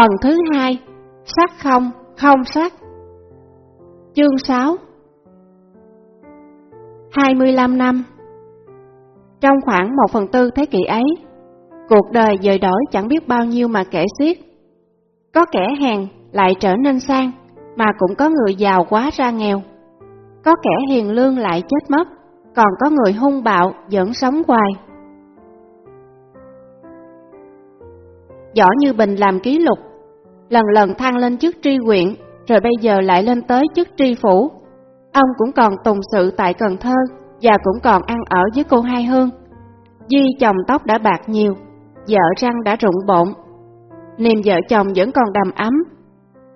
Phần thứ hai, sắc không, không sắc. Chương 6 25 năm Trong khoảng một phần tư thế kỷ ấy, cuộc đời dời đổi chẳng biết bao nhiêu mà kể xiết. Có kẻ hèn lại trở nên sang, mà cũng có người giàu quá ra nghèo. Có kẻ hiền lương lại chết mất, còn có người hung bạo vẫn sống hoài. Võ Như Bình làm ký lục, lần lần thăng lên chức tri huyện, rồi bây giờ lại lên tới chức tri phủ. Ông cũng còn tùng sự tại Cần Thơ và cũng còn ăn ở với cô Hai Hương. Duy chồng tóc đã bạc nhiều, vợ răng đã rụng bộn. Niềm vợ chồng vẫn còn đầm ấm.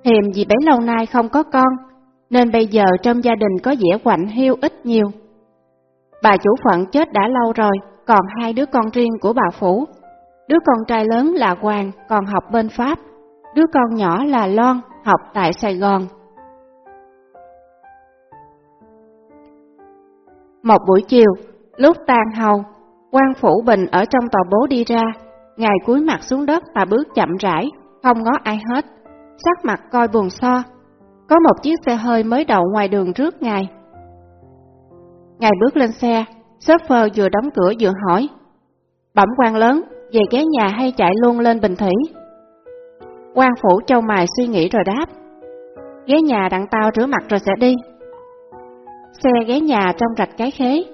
Hiềm vì bấy lâu nay không có con, nên bây giờ trong gia đình có vẻ quạnh hiu ít nhiều. Bà chủ phận chết đã lâu rồi, còn hai đứa con riêng của bà Phủ. Đứa con trai lớn là Hoàng, còn học bên Pháp. Đứa con nhỏ là Loan, học tại Sài Gòn. Một buổi chiều, lúc tan hầu, quan phủ bình ở trong tòa bố đi ra, ngài cúi mặt xuống đất và bước chậm rãi, không ngó ai hết, sắc mặt coi buồn so. Có một chiếc xe hơi mới đậu ngoài đường trước ngài. Ngài bước lên xe, shopper vừa đóng cửa vừa hỏi, Bẩm quan lớn, về ghé nhà hay chạy luôn lên Bình Thủy? Quan phủ châu mài suy nghĩ rồi đáp, ghé nhà đặng tao rửa mặt rồi sẽ đi. Xe ghé nhà trong rạch cái khế,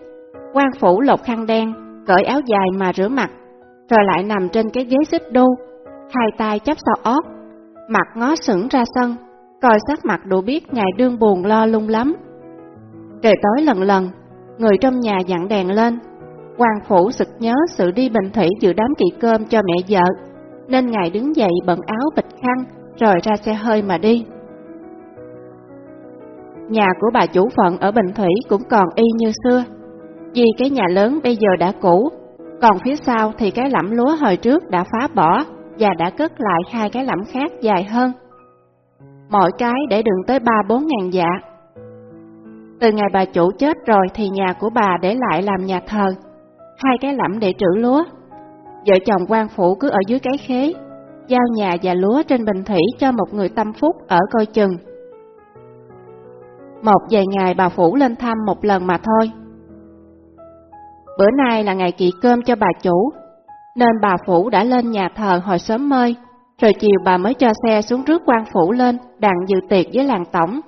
quan phủ lột khăn đen, cởi áo dài mà rửa mặt, rồi lại nằm trên cái ghế xích đu, hai tay chắp sau ót, mặt ngó sững ra sân, coi sắc mặt đủ biết ngài đương buồn lo lung lắm. Trời tối lần lần, người trong nhà dặn đèn lên, quan phủ sực nhớ sự đi bình thủy dự đám kỵ cơm cho mẹ vợ, nên ngài đứng dậy bận áo bịch khăn, rồi ra xe hơi mà đi. Nhà của bà chủ phận ở Bình Thủy cũng còn y như xưa, vì cái nhà lớn bây giờ đã cũ, còn phía sau thì cái lẫm lúa hồi trước đã phá bỏ và đã cất lại hai cái lẫm khác dài hơn. Mỗi cái để đựng tới ba bốn ngàn dạ. Từ ngày bà chủ chết rồi thì nhà của bà để lại làm nhà thờ, hai cái lẫm để trữ lúa. Vợ chồng quan phủ cứ ở dưới cái khế, giao nhà và lúa trên bình thủy cho một người tâm phúc ở coi chừng. Một vài ngày bà phủ lên thăm một lần mà thôi. Bữa nay là ngày kỵ cơm cho bà chủ, nên bà phủ đã lên nhà thờ hồi sớm mơi, rồi chiều bà mới cho xe xuống rước quan phủ lên, đặng dự tiệc với làng tổng.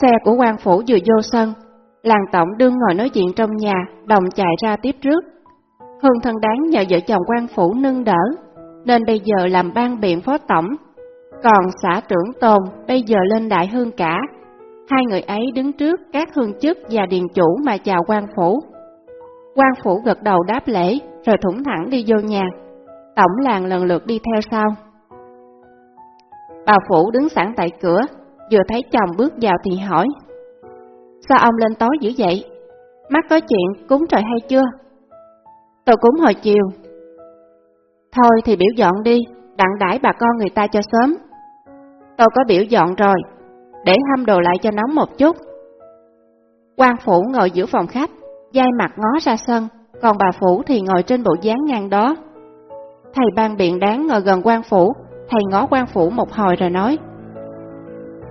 Xe của quan phủ vừa vô sân, làng tổng đương ngồi nói chuyện trong nhà, đồng chạy ra tiếp trước. Hương thân đáng nhờ vợ chồng quan phủ nâng đỡ, nên bây giờ làm ban biện phó tổng. Còn xã trưởng tồn bây giờ lên đại hương cả. Hai người ấy đứng trước các hương chức và điền chủ mà chào quan phủ. quan phủ gật đầu đáp lễ, rồi thủng thẳng đi vô nhà. Tổng làng lần lượt đi theo sau. Bà phủ đứng sẵn tại cửa, vừa thấy chồng bước vào thì hỏi. Sao ông lên tối dữ vậy? Mắt có chuyện cúng trời hay chưa? Tôi cúng hồi chiều. Thôi thì biểu dọn đi, đặng đãi bà con người ta cho sớm. Tôi có biểu dọn rồi, để hâm đồ lại cho nóng một chút. quan phủ ngồi giữa phòng khách, dai mặt ngó ra sân, còn bà phủ thì ngồi trên bộ dáng ngang đó. Thầy ban biện đáng ngồi gần quan phủ, thầy ngó quan phủ một hồi rồi nói.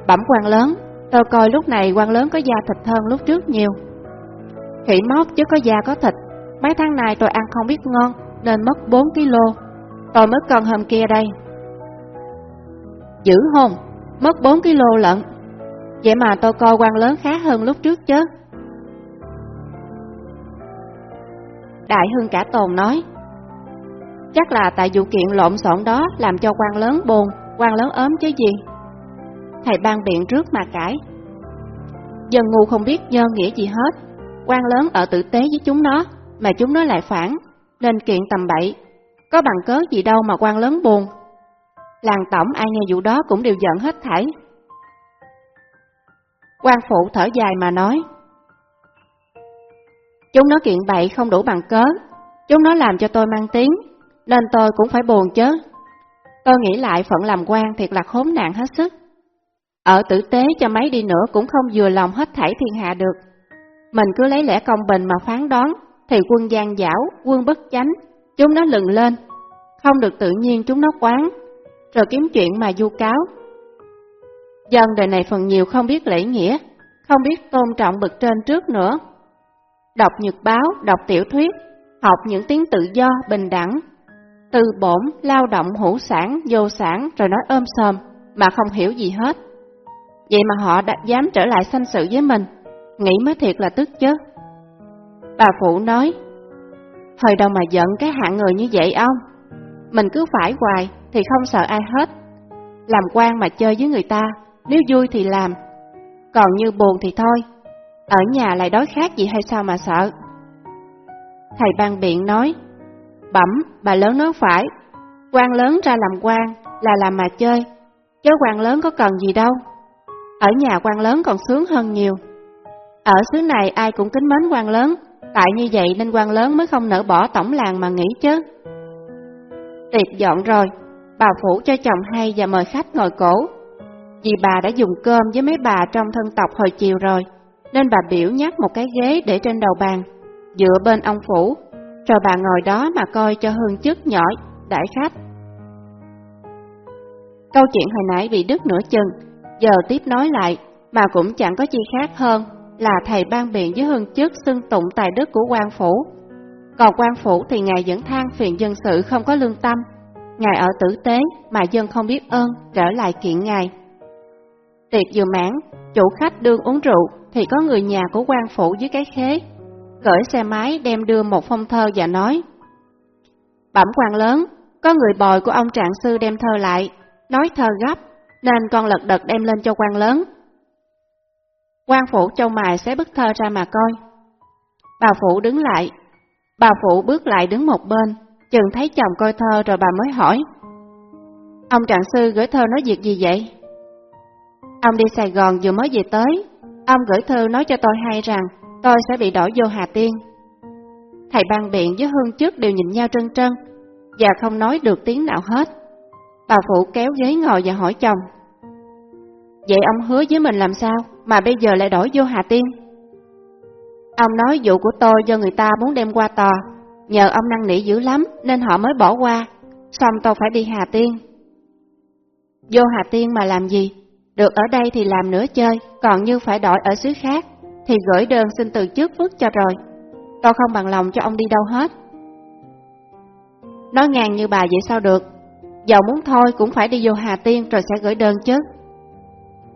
Bẩm quan lớn, tôi coi lúc này quan lớn có da thịt hơn lúc trước nhiều. Khỉ móc chứ có da có thịt, mấy tháng này tôi ăn không biết ngon, nên mất 4 kg. Tôi mới cân hôm kia đây. Dữ hôn, mất 4 kg lận. Vậy mà tôi coi quan lớn khá hơn lúc trước chứ. Đại hương cả tồn nói, chắc là tại vụ kiện lộn xộn đó làm cho quan lớn buồn, quan lớn ốm chứ gì. Thầy ban biện trước mà cãi. Dân ngu không biết nhơ nghĩa gì hết, quan lớn ở tử tế với chúng nó, mà chúng nó lại phản, nên kiện tầm bậy. Có bằng cớ gì đâu mà quan lớn buồn. Làng tổng ai nghe vụ đó cũng đều giận hết thảy. quan phụ thở dài mà nói, Chúng nó kiện bậy không đủ bằng cớ, chúng nó làm cho tôi mang tiếng, nên tôi cũng phải buồn chứ. Tôi nghĩ lại phận làm quan thiệt là khốn nạn hết sức. Ở tử tế cho mấy đi nữa cũng không vừa lòng hết thảy thiên hạ được. Mình cứ lấy lẽ công bình mà phán đoán, thì quân gian dảo, quân bất chánh, chúng nó lừng lên. Không được tự nhiên chúng nó quán. rồi kiếm chuyện mà du cáo. Dân đời này phần nhiều không biết lễ nghĩa, không biết tôn trọng bậc trên trước nữa. Đọc nhật báo, đọc tiểu thuyết, học những tiếng tự do, bình đẳng, từ bổn, lao động hữu sản, vô sản rồi nói ôm sòm mà không hiểu gì hết. Vậy mà họ đã dám trở lại sanh sự với mình, nghĩ mới thiệt là tức chứ. Bà Phụ nói, Hồi đâu mà giận cái hạng người như vậy ông? Mình cứ phải hoài thì không sợ ai hết. Làm quan mà chơi với người ta Nếu vui thì làm Còn như buồn thì thôi. Ở nhà lại đói khát gì hay sao mà sợ? Thầy ban biện nói Bẩm, bà lớn nói phải quan lớn ra làm quan là làm mà chơi Chứ quan lớn có cần gì đâu. Ở nhà quan lớn còn sướng hơn nhiều. Ở xứ này ai cũng kính mến quan lớn. Tại như vậy nên quan lớn mới không nỡ bỏ tổng làng mà nghỉ chứ. Tiệc dọn rồi, bà phủ cho chồng hay và mời khách ngồi cổ. Vì bà đã dùng cơm với mấy bà trong thân tộc hồi chiều rồi, nên bà biểu nhắc một cái ghế để trên đầu bàn, dựa bên ông phủ, rồi bà ngồi đó mà coi cho hương chức nhỏ đãi khách. Câu chuyện hồi nãy bị đứt nửa chừng, giờ tiếp nói lại, mà cũng chẳng có chi khác hơn là thầy ban biện với hương chức xưng tụng tài đức của quan phủ. Còn quan phủ thì ngài vẫn than phiền dân sự không có lương tâm, ngài ở tử tế mà dân không biết ơn trở lại kiện ngài. Tiệc vừa mãn, chủ khách đương uống rượu thì có người nhà của quan phủ dưới cái khế, cởi xe máy đem đưa một phong thơ và nói Bẩm quan lớn, có người bồi của ông trạng sư đem thơ lại, nói thơ gấp, nên con lật đật đem lên cho quan lớn quan phủ châu mài xé bức thơ ra mà coi. Bà phụ đứng lại. Bà phụ bước lại đứng một bên, chừng thấy chồng coi thơ rồi bà mới hỏi. Ông trạng sư gửi thơ nói việc gì vậy? Ông đi Sài Gòn vừa mới về tới, ông gửi thư nói cho tôi hay rằng tôi sẽ bị đổi vô Hà Tiên. Thầy ban biện với hương trước đều nhìn nhau trân trân, và không nói được tiếng nào hết. Bà phụ kéo ghế ngồi và hỏi chồng. Vậy ông hứa với mình làm sao? Mà bây giờ lại đổi vô Hà Tiên. Ông nói vụ của tôi do người ta muốn đem qua tòa, nhờ ông năng nỉ dữ lắm nên họ mới bỏ qua, xong tôi phải đi Hà Tiên. Vô Hà Tiên mà làm gì? Được ở đây thì làm nữa chơi, còn như phải đổi ở xứ khác, thì gửi đơn xin từ trước phước cho rồi. Tôi không bằng lòng cho ông đi đâu hết. Nói ngang như bà vậy sao được? giàu muốn thôi cũng phải đi vô Hà Tiên rồi sẽ gửi đơn chứ.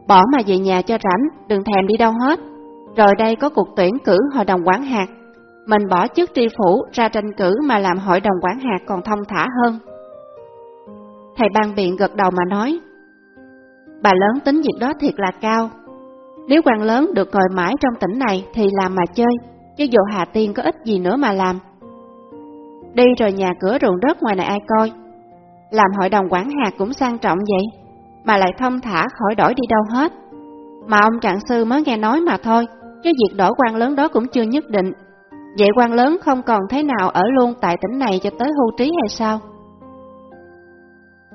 Bỏ mà về nhà cho rảnh, đừng thèm đi đâu hết. Rồi đây có cuộc tuyển cử hội đồng quản hạt. Mình bỏ chức tri phủ ra tranh cử mà làm hội đồng quản hạt còn thông thả hơn. Thầy ban biện gật đầu mà nói, Bà lớn tính việc đó thiệt là cao. Nếu quan lớn được ngồi mãi trong tỉnh này thì làm mà chơi, chứ dù Hà Tiên có ích gì nữa mà làm. Đi rồi nhà cửa ruộng đất ngoài này ai coi. Làm hội đồng quản hạt cũng sang trọng vậy mà lại thông thả khỏi đổi đi đâu hết. Mà ông trạng sư mới nghe nói mà thôi, chứ việc đổi quan lớn đó cũng chưa nhất định. Vậy quan lớn không còn thế nào ở luôn tại tỉnh này cho tới hưu trí hay sao?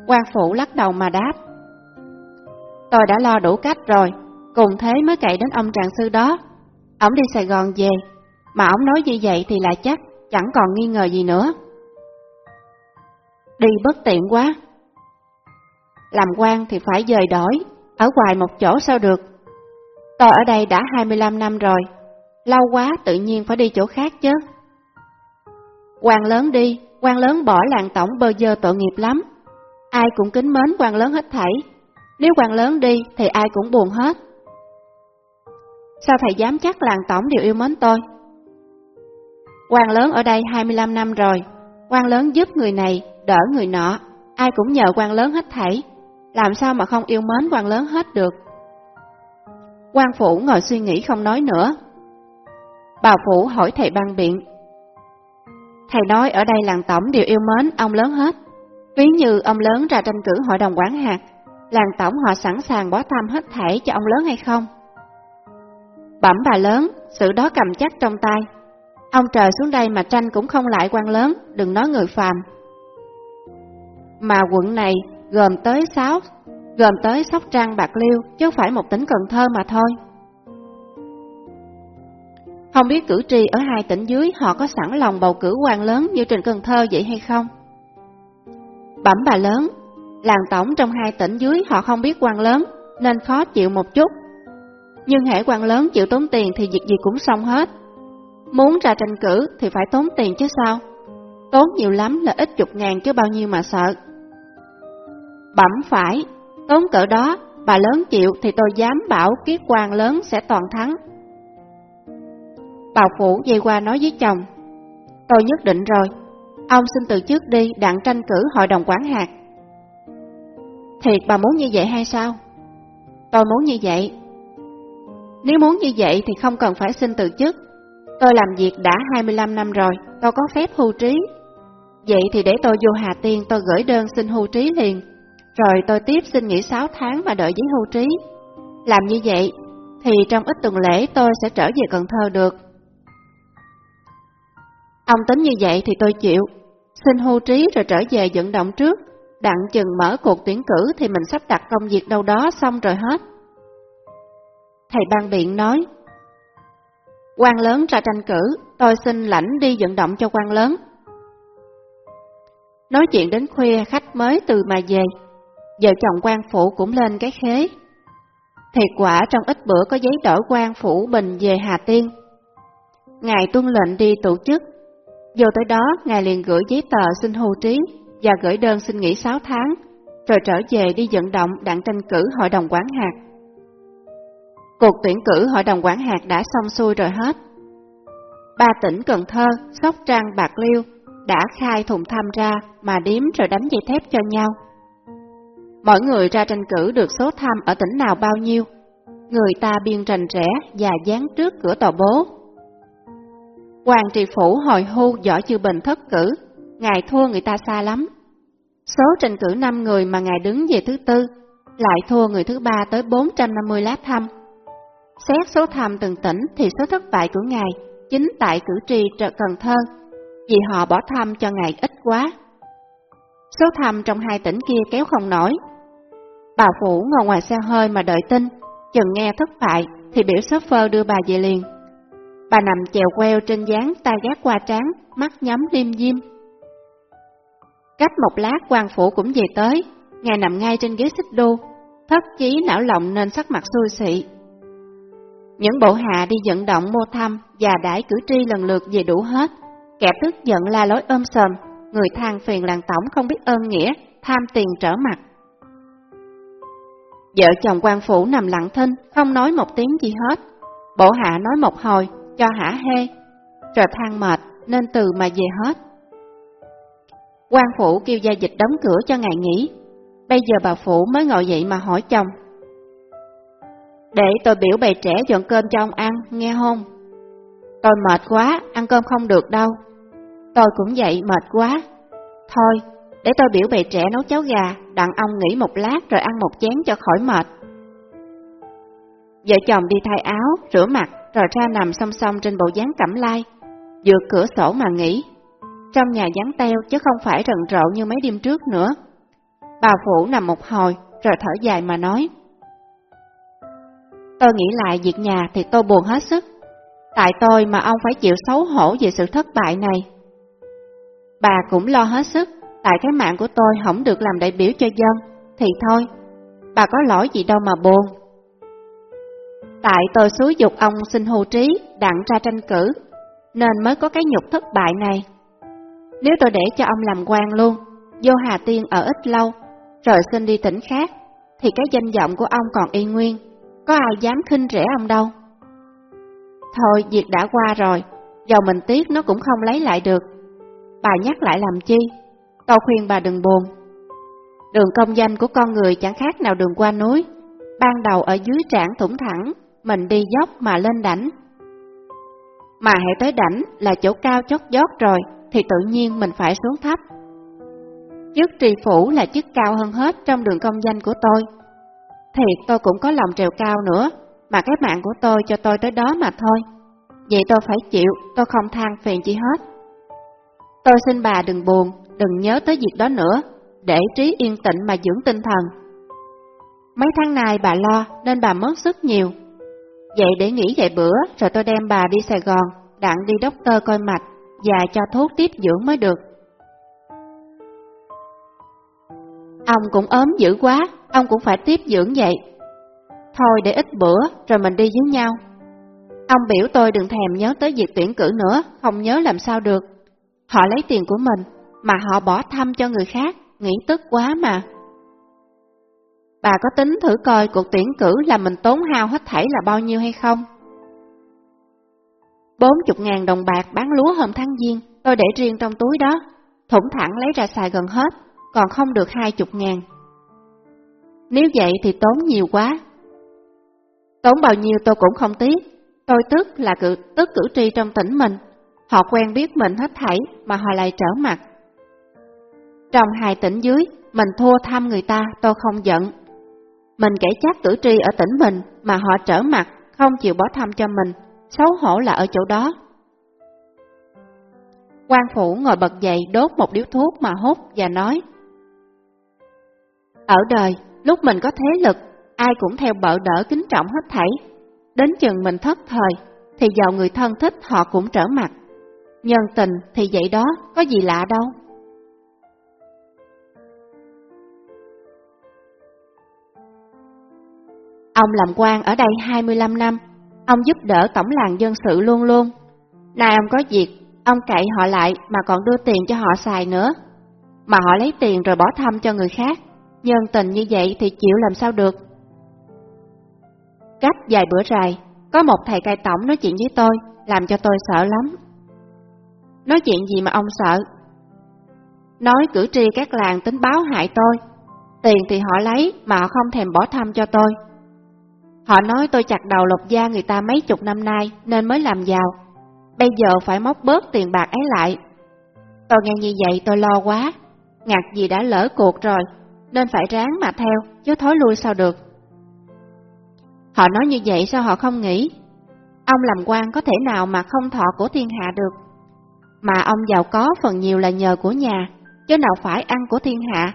quan phủ lắc đầu mà đáp. Tôi đã lo đủ cách rồi, cùng thế mới cậy đến ông trạng sư đó. Ông đi Sài Gòn về, mà ông nói như vậy thì là chắc, chẳng còn nghi ngờ gì nữa. Đi bất tiện quá, làm quan thì phải dời đổi, ở hoài một chỗ sao được. Tôi ở đây đã 25 năm rồi, lâu quá tự nhiên phải đi chỗ khác chứ. quan lớn đi, quan lớn bỏ làng tổng bơ dơ tội nghiệp lắm. Ai cũng kính mến quan lớn hết thảy, nếu quan lớn đi thì ai cũng buồn hết. Sao thầy dám chắc làng tổng đều yêu mến tôi? quan lớn ở đây 25 năm rồi, quan lớn giúp người này, đỡ người nọ, ai cũng nhờ quan lớn hết thảy làm sao mà không yêu mến quan lớn hết được. quan phủ ngồi suy nghĩ không nói nữa. Bà phủ hỏi thầy ban biện. Thầy nói ở đây làng tổng đều yêu mến ông lớn hết. Ví như ông lớn ra tranh cử hội đồng quán hạt, làng tổng họ sẵn sàng bỏ tham hết thảy cho ông lớn hay không? Bẩm bà lớn, sự đó cầm chắc trong tay. Ông trời xuống đây mà tranh cũng không lại quan lớn, đừng nói người phàm. Mà quận này gồm tới sáu, gồm tới Sóc Trăng, Bạc Liêu, chứ không phải một tỉnh Cần Thơ mà thôi. Không biết cử tri ở hai tỉnh dưới họ có sẵn lòng bầu cử quan lớn như trên Cần Thơ vậy hay không? Bẩm bà lớn, Làng tổng trong hai tỉnh dưới họ không biết quan lớn, nên khó chịu một chút. Nhưng hệ quan lớn chịu tốn tiền thì việc gì cũng xong hết. Muốn ra tranh cử thì phải tốn tiền chứ sao? Tốn nhiều lắm là ít chục ngàn chứ bao nhiêu mà sợ. Bẩm phải, tốn cỡ đó, bà lớn chịu thì tôi dám bảo kiết quan lớn sẽ toàn thắng. bà Phủ dây qua nói với chồng, tôi nhất định rồi, ông xin từ chức đi đặng tranh cử hội đồng quản hạt. Thiệt bà muốn như vậy hay sao? Tôi muốn như vậy. Nếu muốn như vậy thì không cần phải xin từ chức. Tôi làm việc đã 25 năm rồi, tôi có phép hưu trí. Vậy thì để tôi vô Hà Tiên tôi gửi đơn xin hưu trí liền, rồi tôi tiếp xin nghỉ 6 tháng và đợi giấy hưu trí. Làm như vậy thì trong ít tuần lễ tôi sẽ trở về Cần Thơ được. Ông tính như vậy thì tôi chịu, xin hưu trí rồi trở về vận động trước, đặng chừng mở cuộc tuyển cử thì mình sắp đặt công việc đâu đó xong rồi hết. Thầy ban biện nói, quan lớn ra tranh cử, tôi xin lãnh đi vận động cho quan lớn. Nói chuyện đến khuya khách mới từ mà về, vợ chồng quan phủ cũng lên cái khế. Thiệt quả trong ít bữa có giấy đổi quan phủ bình về Hà Tiên. Ngài tuân lệnh đi tổ chức, vô tới đó Ngài liền gửi giấy tờ xin hưu trí và gửi đơn xin nghỉ 6 tháng, rồi trở về đi vận động đặng tranh cử hội đồng quản hạt. Cuộc tuyển cử hội đồng quản hạt đã xong xuôi rồi hết. Ba tỉnh Cần Thơ, Sóc Trăng, Bạc Liêu đã khai thùng tham ra mà điếm rồi đánh dây thép cho nhau. Mỗi người ra tranh cử được số tham ở tỉnh nào bao nhiêu, người ta biên rành rẽ và dán trước cửa tòa bố. Hoàng trị phủ hồi hưu giỏi chư bình thất cử, ngài thua người ta xa lắm. Số tranh cử 5 người mà ngài đứng về thứ tư, lại thua người thứ ba tới 450 lá thăm. Xét số thăm từng tỉnh thì số thất bại của ngài chính tại cử tri trợ Cần Thơ, vì họ bỏ thăm cho ngài ít quá. Số thăm trong hai tỉnh kia kéo không nổi. Bà Phủ ngồi ngoài xe hơi mà đợi tin, chừng nghe thất bại thì biểu shopper đưa bà về liền. Bà nằm chèo queo trên dáng tay gác qua trán, mắt nhắm liêm diêm. Cách một lát quan phủ cũng về tới, ngài nằm ngay trên ghế xích đu, thất chí não lòng nên sắc mặt xui xị. Những bộ hạ đi vận động mua thăm và đãi cử tri lần lượt về đủ hết, kẻ tức giận la lối ôm sờm, người than phiền làng tổng không biết ơn nghĩa, tham tiền trở mặt. Vợ chồng quan phủ nằm lặng thinh, không nói một tiếng gì hết. Bộ hạ nói một hồi, cho hả hê, rồi than mệt nên từ mà về hết. quan phủ kêu gia dịch đóng cửa cho ngài nghỉ. Bây giờ bà phủ mới ngồi dậy mà hỏi chồng. Để tôi biểu bày trẻ dọn cơm cho ông ăn, nghe không? Tôi mệt quá, ăn cơm không được đâu. Tôi cũng vậy, mệt quá. Thôi, để tôi biểu bày trẻ nấu cháo gà, đặng ông nghỉ một lát rồi ăn một chén cho khỏi mệt. Vợ chồng đi thay áo, rửa mặt, rồi ra nằm song song trên bộ dáng cẩm lai, dựa cửa sổ mà nghỉ. Trong nhà dán teo chứ không phải rần rộ như mấy đêm trước nữa. Bà Phủ nằm một hồi, rồi thở dài mà nói. Tôi nghĩ lại việc nhà thì tôi buồn hết sức. Tại tôi mà ông phải chịu xấu hổ về sự thất bại này. Bà cũng lo hết sức, tại cái mạng của tôi không được làm đại biểu cho dân, thì thôi, bà có lỗi gì đâu mà buồn. Tại tôi xúi dục ông xin hưu trí, đặng ra tranh cử, nên mới có cái nhục thất bại này. Nếu tôi để cho ông làm quan luôn, vô Hà Tiên ở ít lâu, rồi xin đi tỉnh khác, thì cái danh vọng của ông còn y nguyên, có ai dám khinh rẻ ông đâu. Thôi, việc đã qua rồi, dầu mình tiếc nó cũng không lấy lại được. Bà nhắc lại làm chi? Tôi khuyên bà đừng buồn. Đường công danh của con người chẳng khác nào đường qua núi, ban đầu ở dưới trảng thủng thẳng, mình đi dốc mà lên đảnh. Mà hãy tới đảnh là chỗ cao chót dót rồi, thì tự nhiên mình phải xuống thấp. Chức trì phủ là chức cao hơn hết trong đường công danh của tôi. Thiệt tôi cũng có lòng trèo cao nữa, mà cái mạng của tôi cho tôi tới đó mà thôi. Vậy tôi phải chịu, tôi không than phiền chi hết. Tôi xin bà đừng buồn, đừng nhớ tới việc đó nữa, để trí yên tĩnh mà dưỡng tinh thần. Mấy tháng nay bà lo nên bà mất sức nhiều. Vậy để nghỉ vài bữa rồi tôi đem bà đi Sài Gòn, đặng đi đốc tơ coi mạch và cho thuốc tiếp dưỡng mới được. Ông cũng ốm dữ quá, ông cũng phải tiếp dưỡng vậy. Thôi để ít bữa, rồi mình đi với nhau. Ông biểu tôi đừng thèm nhớ tới việc tuyển cử nữa, không nhớ làm sao được. Họ lấy tiền của mình, mà họ bỏ thăm cho người khác, nghĩ tức quá mà. Bà có tính thử coi cuộc tuyển cử là mình tốn hao hết thảy là bao nhiêu hay không? Bốn chục ngàn đồng bạc bán lúa hôm tháng giêng, tôi để riêng trong túi đó, thủng thẳng lấy ra xài gần hết, còn không được hai chục ngàn. Nếu vậy thì tốn nhiều quá. Tốn bao nhiêu tôi cũng không tiếc, tôi tức là cử, tức cử tri trong tỉnh mình, họ quen biết mình hết thảy mà họ lại trở mặt. Trong hai tỉnh dưới, mình thua thăm người ta, tôi không giận. Mình kể chắc cử tri ở tỉnh mình mà họ trở mặt, không chịu bỏ thăm cho mình, xấu hổ là ở chỗ đó. quan phủ ngồi bật dậy đốt một điếu thuốc mà hút và nói Ở đời, lúc mình có thế lực, ai cũng theo bợ đỡ kính trọng hết thảy. Đến chừng mình thất thời, thì giàu người thân thích họ cũng trở mặt. Nhân tình thì vậy đó, có gì lạ đâu. Ông làm quan ở đây 25 năm, ông giúp đỡ tổng làng dân sự luôn luôn. Nay ông có việc, ông cậy họ lại mà còn đưa tiền cho họ xài nữa. Mà họ lấy tiền rồi bỏ thăm cho người khác, nhân tình như vậy thì chịu làm sao được. Cách vài bữa rày có một thầy cai tổng nói chuyện với tôi, làm cho tôi sợ lắm. Nói chuyện gì mà ông sợ? Nói cử tri các làng tính báo hại tôi, tiền thì họ lấy mà họ không thèm bỏ thăm cho tôi. Họ nói tôi chặt đầu lộc gia người ta mấy chục năm nay nên mới làm giàu. Bây giờ phải móc bớt tiền bạc ấy lại. Tôi nghe như vậy tôi lo quá. ngạc gì đã lỡ cuộc rồi, nên phải ráng mà theo, chứ thối lui sao được. Họ nói như vậy sao họ không nghĩ? Ông làm quan có thể nào mà không thọ của thiên hạ được? Mà ông giàu có phần nhiều là nhờ của nhà, chứ nào phải ăn của thiên hạ,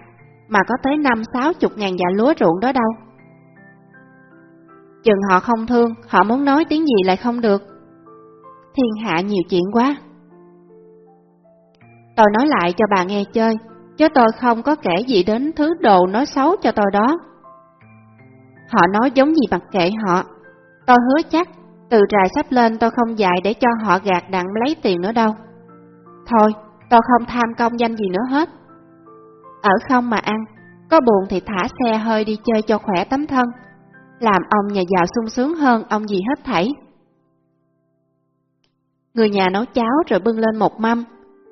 mà có tới năm sáu chục ngàn dạ lúa ruộng đó đâu. Chừng họ không thương, họ muốn nói tiếng gì lại không được. Thiên hạ nhiều chuyện quá. Tôi nói lại cho bà nghe chơi, chứ tôi không có kể gì đến thứ đồ nói xấu cho tôi đó. Họ nói giống gì mặc kệ họ. Tôi hứa chắc, từ trại sắp lên tôi không dạy để cho họ gạt đặng lấy tiền nữa đâu. Thôi, tôi không tham công danh gì nữa hết. Ở không mà ăn, có buồn thì thả xe hơi đi chơi cho khỏe tấm thân làm ông nhà giàu sung sướng hơn ông gì hết thảy. Người nhà nấu cháo rồi bưng lên một mâm,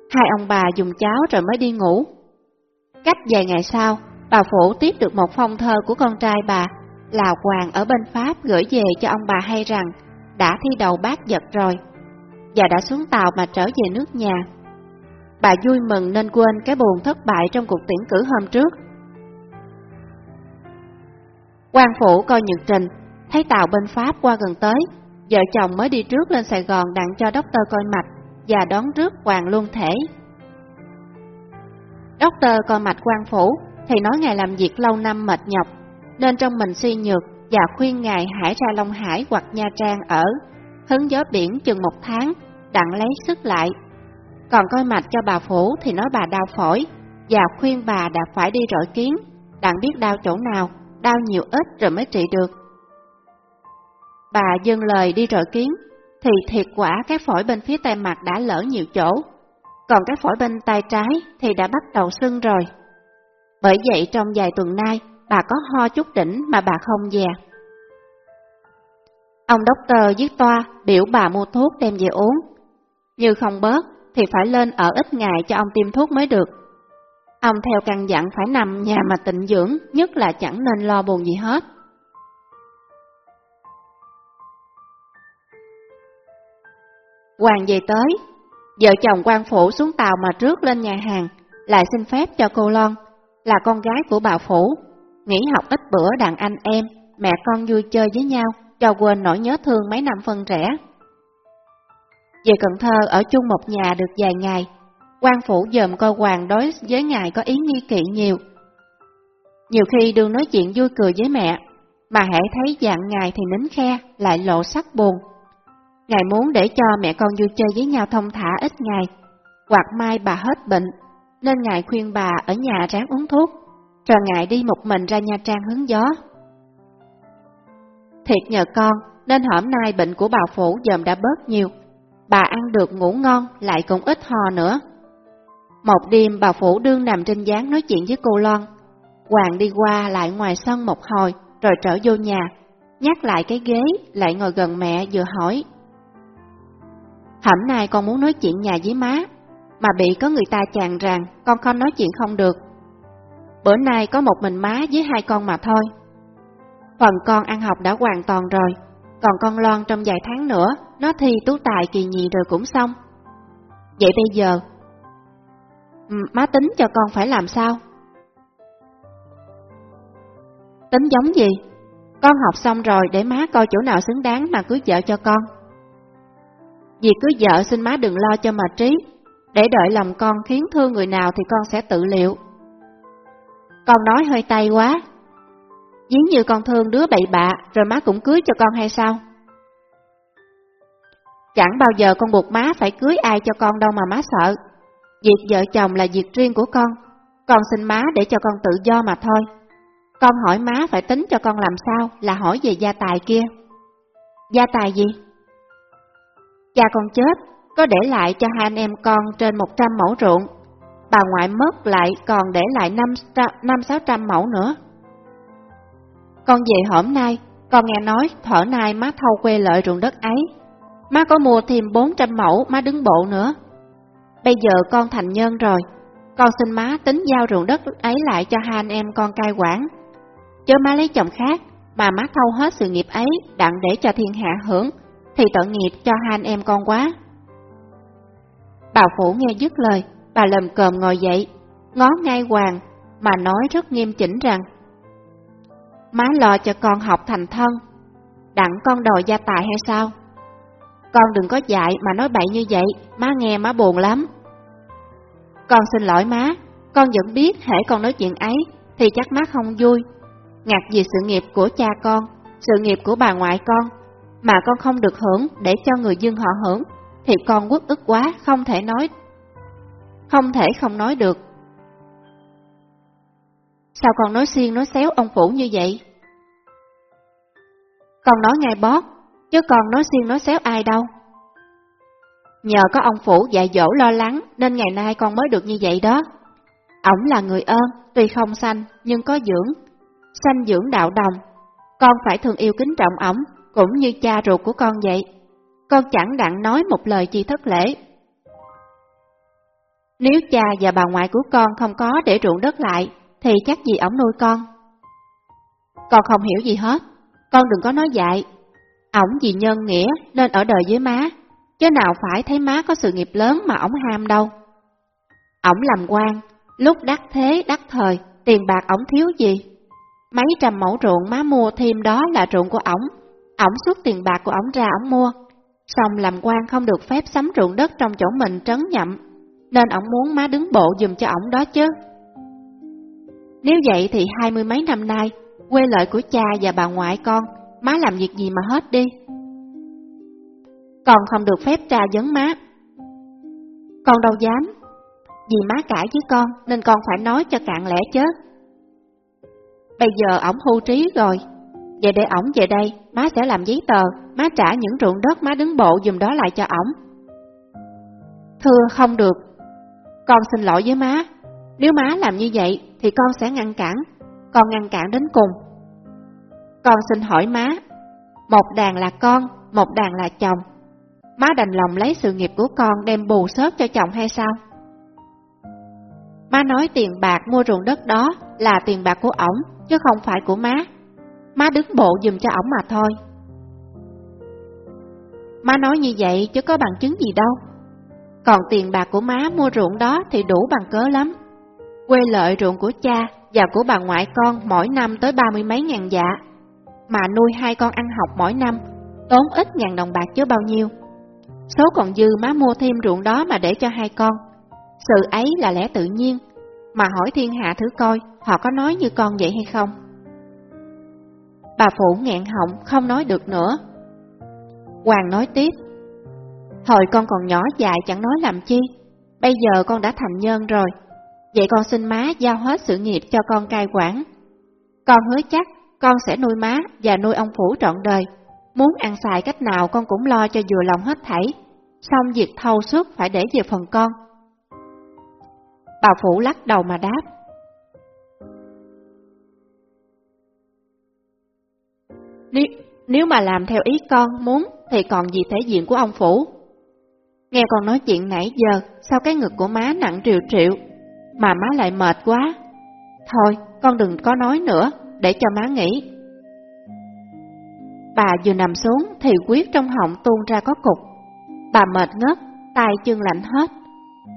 hai ông bà dùng cháo rồi mới đi ngủ. Cách vài ngày sau, bà Phủ tiếp được một phong thơ của con trai bà, Lào Hoàng ở bên Pháp gửi về cho ông bà hay rằng đã thi đầu bát giật rồi, và đã xuống tàu mà trở về nước nhà. Bà vui mừng nên quên cái buồn thất bại trong cuộc tuyển cử hôm trước, quan phủ coi nhật trình, thấy tàu bên Pháp qua gần tới, vợ chồng mới đi trước lên Sài Gòn đặng cho doctor coi mạch và đón rước Hoàng Luân Thể. Doctor coi mạch quan phủ thì nói ngài làm việc lâu năm mệt nhọc, nên trong mình suy nhược và khuyên ngài hãy ra Long Hải hoặc Nha Trang ở, hứng gió biển chừng một tháng, đặng lấy sức lại. Còn coi mạch cho bà phủ thì nói bà đau phổi, và khuyên bà đã phải đi rọi kiến, đặng biết đau chỗ nào đau nhiều ít rồi mới trị được. Bà dâng lời đi rọi kiến, thì thiệt quả các phổi bên phía tay mặt đã lỡ nhiều chỗ, còn các phổi bên tay trái thì đã bắt đầu sưng rồi. Bởi vậy trong vài tuần nay, bà có ho chút đỉnh mà bà không về. Ông đốc tờ viết toa biểu bà mua thuốc đem về uống. Như không bớt thì phải lên ở ít ngày cho ông tiêm thuốc mới được. Ông theo căn dặn phải nằm nhà mà tịnh dưỡng, nhất là chẳng nên lo buồn gì hết. Hoàng về tới, vợ chồng quan phủ xuống tàu mà trước lên nhà hàng, lại xin phép cho cô Lon, là con gái của bà phủ, nghỉ học ít bữa đàn anh em, mẹ con vui chơi với nhau, cho quên nỗi nhớ thương mấy năm phân trẻ. Về Cần Thơ ở chung một nhà được vài ngày, quan phủ dòm coi hoàng đối với ngài có ý nghi kỵ nhiều. Nhiều khi đương nói chuyện vui cười với mẹ, mà hãy thấy dạng ngài thì nín khe, lại lộ sắc buồn. Ngài muốn để cho mẹ con vui chơi với nhau thông thả ít ngày, hoặc mai bà hết bệnh, nên ngài khuyên bà ở nhà ráng uống thuốc, rồi ngài đi một mình ra Nha Trang hứng gió. Thiệt nhờ con, nên hôm nay bệnh của bà Phủ dòm đã bớt nhiều. Bà ăn được ngủ ngon, lại cũng ít hò nữa. Một đêm bà Phủ đương nằm trên gián nói chuyện với cô Loan. Hoàng đi qua lại ngoài sân một hồi, rồi trở vô nhà, nhắc lại cái ghế, lại ngồi gần mẹ vừa hỏi. Hôm nay con muốn nói chuyện nhà với má, mà bị có người ta chàng rằng con không nói chuyện không được. Bữa nay có một mình má với hai con mà thôi. Phần con ăn học đã hoàn toàn rồi, còn con Loan trong vài tháng nữa, nó thi tú tài kỳ nhì rồi cũng xong. Vậy bây giờ, má tính cho con phải làm sao? Tính giống gì? Con học xong rồi để má coi chỗ nào xứng đáng mà cưới vợ cho con. Vì cưới vợ xin má đừng lo cho mệt trí, để đợi lòng con khiến thương người nào thì con sẽ tự liệu. Con nói hơi tay quá. Giếng như con thương đứa bậy bạ rồi má cũng cưới cho con hay sao? Chẳng bao giờ con buộc má phải cưới ai cho con đâu mà má sợ. Việc vợ chồng là việc riêng của con, con xin má để cho con tự do mà thôi. Con hỏi má phải tính cho con làm sao là hỏi về gia tài kia. Gia tài gì? Cha con chết, có để lại cho hai anh em con trên 100 mẫu ruộng. Bà ngoại mất lại còn để lại 5-600 mẫu nữa. Con về hôm nay, con nghe nói thở nay má thâu quê lợi ruộng đất ấy. Má có mua thêm 400 mẫu má đứng bộ nữa. Bây giờ con thành nhân rồi, con xin má tính giao ruộng đất ấy lại cho hai anh em con cai quản. Chớ má lấy chồng khác, mà má thâu hết sự nghiệp ấy đặng để cho thiên hạ hưởng, thì tội nghiệp cho hai anh em con quá. Bà Phủ nghe dứt lời, bà lầm cờm ngồi dậy, ngó ngay hoàng, mà nói rất nghiêm chỉnh rằng Má lo cho con học thành thân, đặng con đòi gia tài hay sao? Con đừng có dạy mà nói bậy như vậy, má nghe má buồn lắm. Con xin lỗi má, con vẫn biết hễ con nói chuyện ấy thì chắc má không vui. Ngạc vì sự nghiệp của cha con, sự nghiệp của bà ngoại con, mà con không được hưởng để cho người dân họ hưởng, thì con quốc ức quá, không thể nói. Không thể không nói được. Sao con nói xiên nói xéo ông Phủ như vậy? Con nói ngay bót, chứ còn nói xiên nói xéo ai đâu. Nhờ có ông Phủ dạy dỗ lo lắng nên ngày nay con mới được như vậy đó. Ổng là người ơn, tuy không sanh nhưng có dưỡng, sanh dưỡng đạo đồng. Con phải thường yêu kính trọng ổng, cũng như cha ruột của con vậy. Con chẳng đặng nói một lời chi thất lễ. Nếu cha và bà ngoại của con không có để ruộng đất lại, thì chắc gì ổng nuôi con. Con không hiểu gì hết, con đừng có nói dại. Ổng vì nhân nghĩa nên ở đời với má, chứ nào phải thấy má có sự nghiệp lớn mà ổng ham đâu. Ổng làm quan, lúc đắc thế đắc thời, tiền bạc ổng thiếu gì? Mấy trăm mẫu ruộng má mua thêm đó là ruộng của ổng, ổng xuất tiền bạc của ổng ra ổng mua. Xong làm quan không được phép sắm ruộng đất trong chỗ mình trấn nhậm, nên ổng muốn má đứng bộ dùm cho ổng đó chứ. Nếu vậy thì hai mươi mấy năm nay, quê lợi của cha và bà ngoại con, má làm việc gì mà hết đi. Con không được phép tra vấn má. Con đâu dám, vì má cãi với con nên con phải nói cho cạn lẽ chứ. Bây giờ ổng hưu trí rồi, vậy để ổng về đây, má sẽ làm giấy tờ, má trả những ruộng đất má đứng bộ dùm đó lại cho ổng. Thưa không được, con xin lỗi với má, nếu má làm như vậy thì con sẽ ngăn cản, con ngăn cản đến cùng. Con xin hỏi má, một đàn là con, một đàn là chồng, má đành lòng lấy sự nghiệp của con đem bù sớt cho chồng hay sao? Má nói tiền bạc mua ruộng đất đó là tiền bạc của ổng, chứ không phải của má. Má đứng bộ dùm cho ổng mà thôi. Má nói như vậy chứ có bằng chứng gì đâu. Còn tiền bạc của má mua ruộng đó thì đủ bằng cớ lắm. Quê lợi ruộng của cha và của bà ngoại con mỗi năm tới ba mươi mấy ngàn dạ. Mà nuôi hai con ăn học mỗi năm, tốn ít ngàn đồng bạc chứ bao nhiêu. Số còn dư má mua thêm ruộng đó mà để cho hai con. Sự ấy là lẽ tự nhiên, mà hỏi thiên hạ thứ coi họ có nói như con vậy hay không. Bà Phụ nghẹn họng không nói được nữa. Hoàng nói tiếp, Hồi con còn nhỏ dài chẳng nói làm chi, bây giờ con đã thành nhân rồi. vậy con xin má giao hết sự nghiệp cho con cai quản. Con hứa chắc con sẽ nuôi má và nuôi ông Phủ trọn đời. Muốn ăn xài cách nào con cũng lo cho vừa lòng hết thảy. Xong việc thâu suốt phải để về phần con. Bà Phủ lắc đầu mà đáp. Nếu, nếu mà làm theo ý con muốn thì còn gì thể diện của ông Phủ. Nghe con nói chuyện nãy giờ, sao cái ngực của má nặng triệu triệu, mà má lại mệt quá. Thôi, con đừng có nói nữa, để cho má nghỉ. Bà vừa nằm xuống thì quyết trong họng tuôn ra có cục. Bà mệt ngất, tay chân lạnh hết.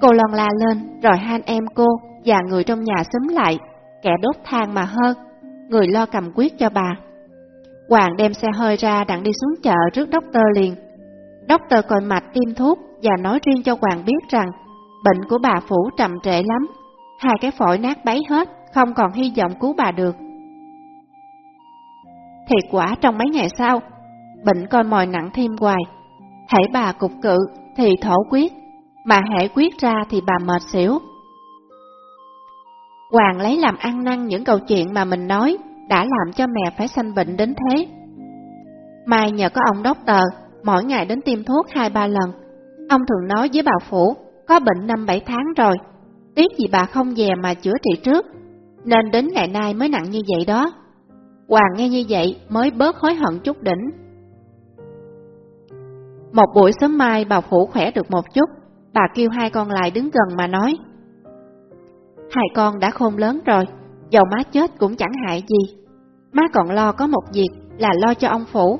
Cô lon la lên, rồi hai anh em cô và người trong nhà xúm lại, kẻ đốt than mà hơn, người lo cầm quyết cho bà. Hoàng đem xe hơi ra đặng đi xuống chợ trước doctor liền. Doctor coi mạch tiêm thuốc và nói riêng cho Hoàng biết rằng bệnh của bà Phủ trầm trệ lắm, hai cái phổi nát bấy hết, không còn hy vọng cứu bà được. Thì quả trong mấy ngày sau, bệnh coi mòi nặng thêm hoài. Hãy bà cục cự thì thổ quyết, mà hãy quyết ra thì bà mệt xỉu. Hoàng lấy làm ăn năn những câu chuyện mà mình nói đã làm cho mẹ phải sanh bệnh đến thế. Mai nhờ có ông đốc tờ, mỗi ngày đến tiêm thuốc hai ba lần. Ông thường nói với bà Phủ, có bệnh năm bảy tháng rồi, tiếc gì bà không về mà chữa trị trước, nên đến ngày nay mới nặng như vậy đó. Hoàng nghe như vậy mới bớt hối hận chút đỉnh. Một buổi sớm mai bà Phủ khỏe được một chút, bà kêu hai con lại đứng gần mà nói. Hai con đã khôn lớn rồi, dầu má chết cũng chẳng hại gì. Má còn lo có một việc là lo cho ông Phủ.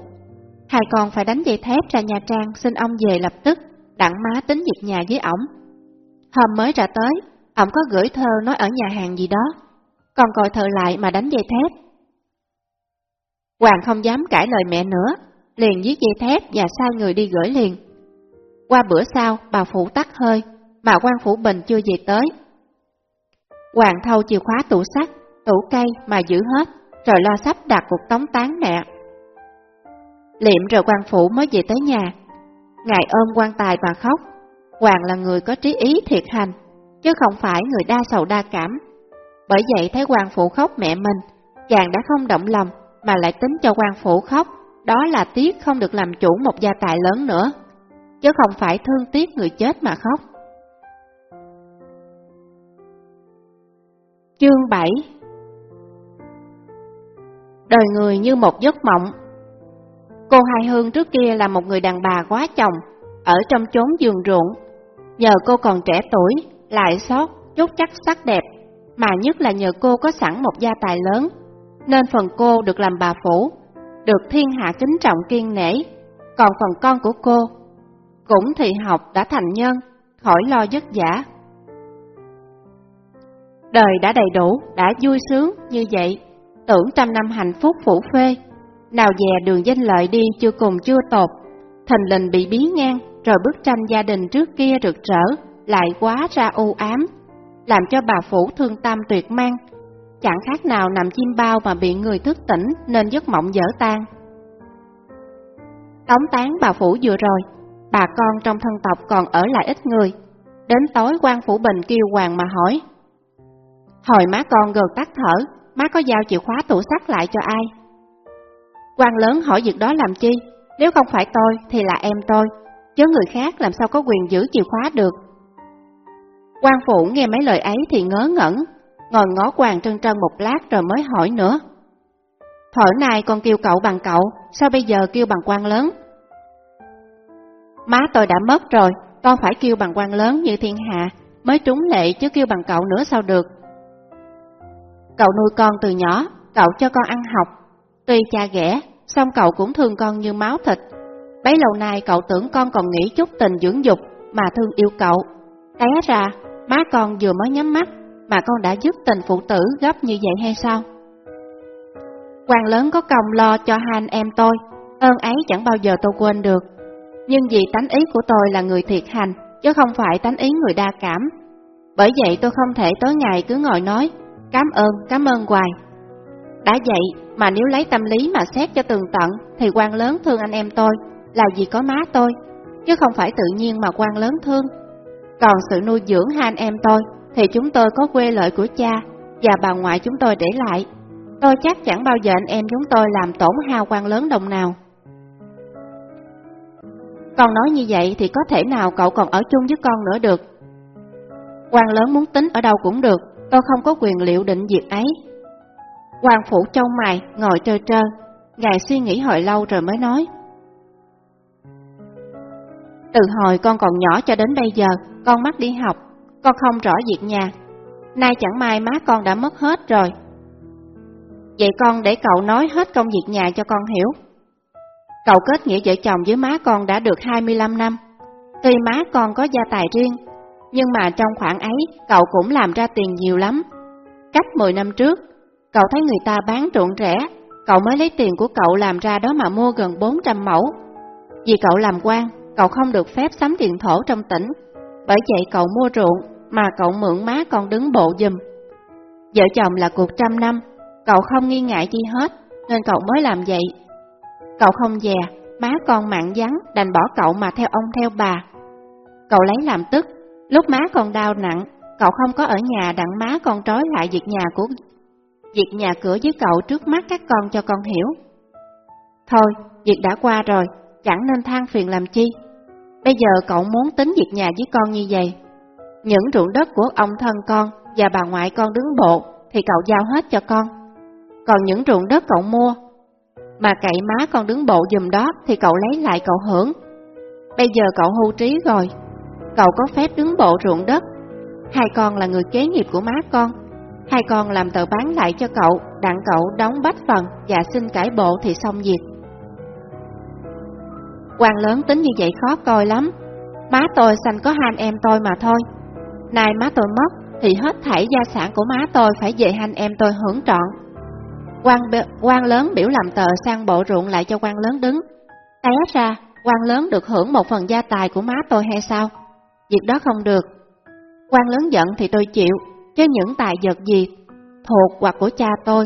Hai con phải đánh dây thép ra Nha Trang xin ông về lập tức, đặng má tính việc nhà với ổng. Hôm mới ra tới, ổng có gửi thơ nói ở nhà hàng gì đó. Còn coi thơ lại mà đánh dây thép, Hoàng không dám cãi lời mẹ nữa, liền viết dây thép và sai người đi gửi liền. Qua bữa sau, bà Phụ tắt hơi, mà quan Phủ Bình chưa về tới. Hoàng thâu chìa khóa tủ sắt, tủ cây mà giữ hết, rồi lo sắp đặt cuộc tống tán nè Liệm rồi quan Phủ mới về tới nhà. Ngài ôm quan tài mà khóc. Hoàng là người có trí ý thiệt hành, chứ không phải người đa sầu đa cảm. Bởi vậy thấy quan Phụ khóc mẹ mình, chàng đã không động lòng mà lại tính cho quan phủ khóc, đó là tiếc không được làm chủ một gia tài lớn nữa, chứ không phải thương tiếc người chết mà khóc. Chương 7 Đời người như một giấc mộng Cô Hai Hương trước kia là một người đàn bà quá chồng, ở trong chốn giường ruộng. Nhờ cô còn trẻ tuổi, lại sót, chút chắc sắc đẹp, mà nhất là nhờ cô có sẵn một gia tài lớn, nên phần cô được làm bà phủ, được thiên hạ kính trọng kiên nể, còn phần con của cô cũng thị học đã thành nhân, khỏi lo vất vả. Đời đã đầy đủ, đã vui sướng như vậy, tưởng trăm năm hạnh phúc phủ phê, nào dè đường danh lợi đi chưa cùng chưa tột, thành lình bị bí ngang, rồi bức tranh gia đình trước kia rực rỡ, lại quá ra u ám, làm cho bà phủ thương tâm tuyệt mang, chẳng khác nào nằm chim bao mà bị người thức tỉnh nên giấc mộng dở tan. Tống tán bà phủ vừa rồi, bà con trong thân tộc còn ở lại ít người. Đến tối quan phủ bình kêu hoàng mà hỏi. Hồi má con gần tắt thở, má có giao chìa khóa tủ sắt lại cho ai? quan lớn hỏi việc đó làm chi? Nếu không phải tôi thì là em tôi, chứ người khác làm sao có quyền giữ chìa khóa được. quan phủ nghe mấy lời ấy thì ngớ ngẩn, ngồi ngó quàng trân trân một lát rồi mới hỏi nữa. Thổi này con kêu cậu bằng cậu, sao bây giờ kêu bằng quan lớn? Má tôi đã mất rồi, con phải kêu bằng quan lớn như thiên hạ, mới trúng lệ chứ kêu bằng cậu nữa sao được. Cậu nuôi con từ nhỏ, cậu cho con ăn học, tuy cha ghẻ, song cậu cũng thương con như máu thịt. Bấy lâu nay cậu tưởng con còn nghĩ chút tình dưỡng dục mà thương yêu cậu. Té ra, má con vừa mới nhắm mắt mà con đã giúp tình phụ tử gấp như vậy hay sao? quan lớn có công lo cho hai anh em tôi, ơn ấy chẳng bao giờ tôi quên được. Nhưng vì tánh ý của tôi là người thiệt hành, chứ không phải tánh ý người đa cảm. Bởi vậy tôi không thể tối ngày cứ ngồi nói, cảm ơn, cảm ơn hoài. Đã vậy, mà nếu lấy tâm lý mà xét cho tường tận, thì quan lớn thương anh em tôi, là vì có má tôi, chứ không phải tự nhiên mà quan lớn thương. Còn sự nuôi dưỡng hai anh em tôi thì chúng tôi có quê lợi của cha và bà ngoại chúng tôi để lại. Tôi chắc chẳng bao giờ anh em chúng tôi làm tổn hao quan lớn đồng nào. Con nói như vậy thì có thể nào cậu còn ở chung với con nữa được. quan lớn muốn tính ở đâu cũng được, tôi không có quyền liệu định việc ấy. quan phủ trong mày, ngồi trơ trơ, ngài suy nghĩ hồi lâu rồi mới nói. Từ hồi con còn nhỏ cho đến bây giờ, con mắc đi học, con không rõ việc nhà. Nay chẳng may má con đã mất hết rồi. Vậy con để cậu nói hết công việc nhà cho con hiểu. Cậu kết nghĩa vợ chồng với má con đã được 25 năm. Tuy má con có gia tài riêng, nhưng mà trong khoảng ấy cậu cũng làm ra tiền nhiều lắm. Cách 10 năm trước, cậu thấy người ta bán ruộng rẻ, cậu mới lấy tiền của cậu làm ra đó mà mua gần 400 mẫu. Vì cậu làm quan, cậu không được phép sắm tiền thổ trong tỉnh, bởi vậy cậu mua ruộng mà cậu mượn má con đứng bộ dùm. Vợ chồng là cuộc trăm năm, cậu không nghi ngại chi hết, nên cậu mới làm vậy. Cậu không dè, má con mạng vắng đành bỏ cậu mà theo ông theo bà. Cậu lấy làm tức, lúc má con đau nặng, cậu không có ở nhà đặng má con trói lại việc nhà của việc nhà cửa với cậu trước mắt các con cho con hiểu. Thôi, việc đã qua rồi, chẳng nên than phiền làm chi. Bây giờ cậu muốn tính việc nhà với con như vậy. Những ruộng đất của ông thân con và bà ngoại con đứng bộ thì cậu giao hết cho con. Còn những ruộng đất cậu mua mà cậy má con đứng bộ dùm đó thì cậu lấy lại cậu hưởng. Bây giờ cậu hưu trí rồi, cậu có phép đứng bộ ruộng đất. Hai con là người kế nghiệp của má con. Hai con làm tờ bán lại cho cậu, đặng cậu đóng bách phần và xin cải bộ thì xong việc quan lớn tính như vậy khó coi lắm. Má tôi sanh có hai anh em tôi mà thôi. Nay má tôi mất, thì hết thảy gia sản của má tôi phải về hai anh em tôi hưởng trọn. Quan, quan lớn biểu làm tờ sang bộ ruộng lại cho quan lớn đứng. Té ra, quan lớn được hưởng một phần gia tài của má tôi hay sao? Việc đó không được. Quan lớn giận thì tôi chịu, chứ những tài vật gì thuộc hoặc của cha tôi,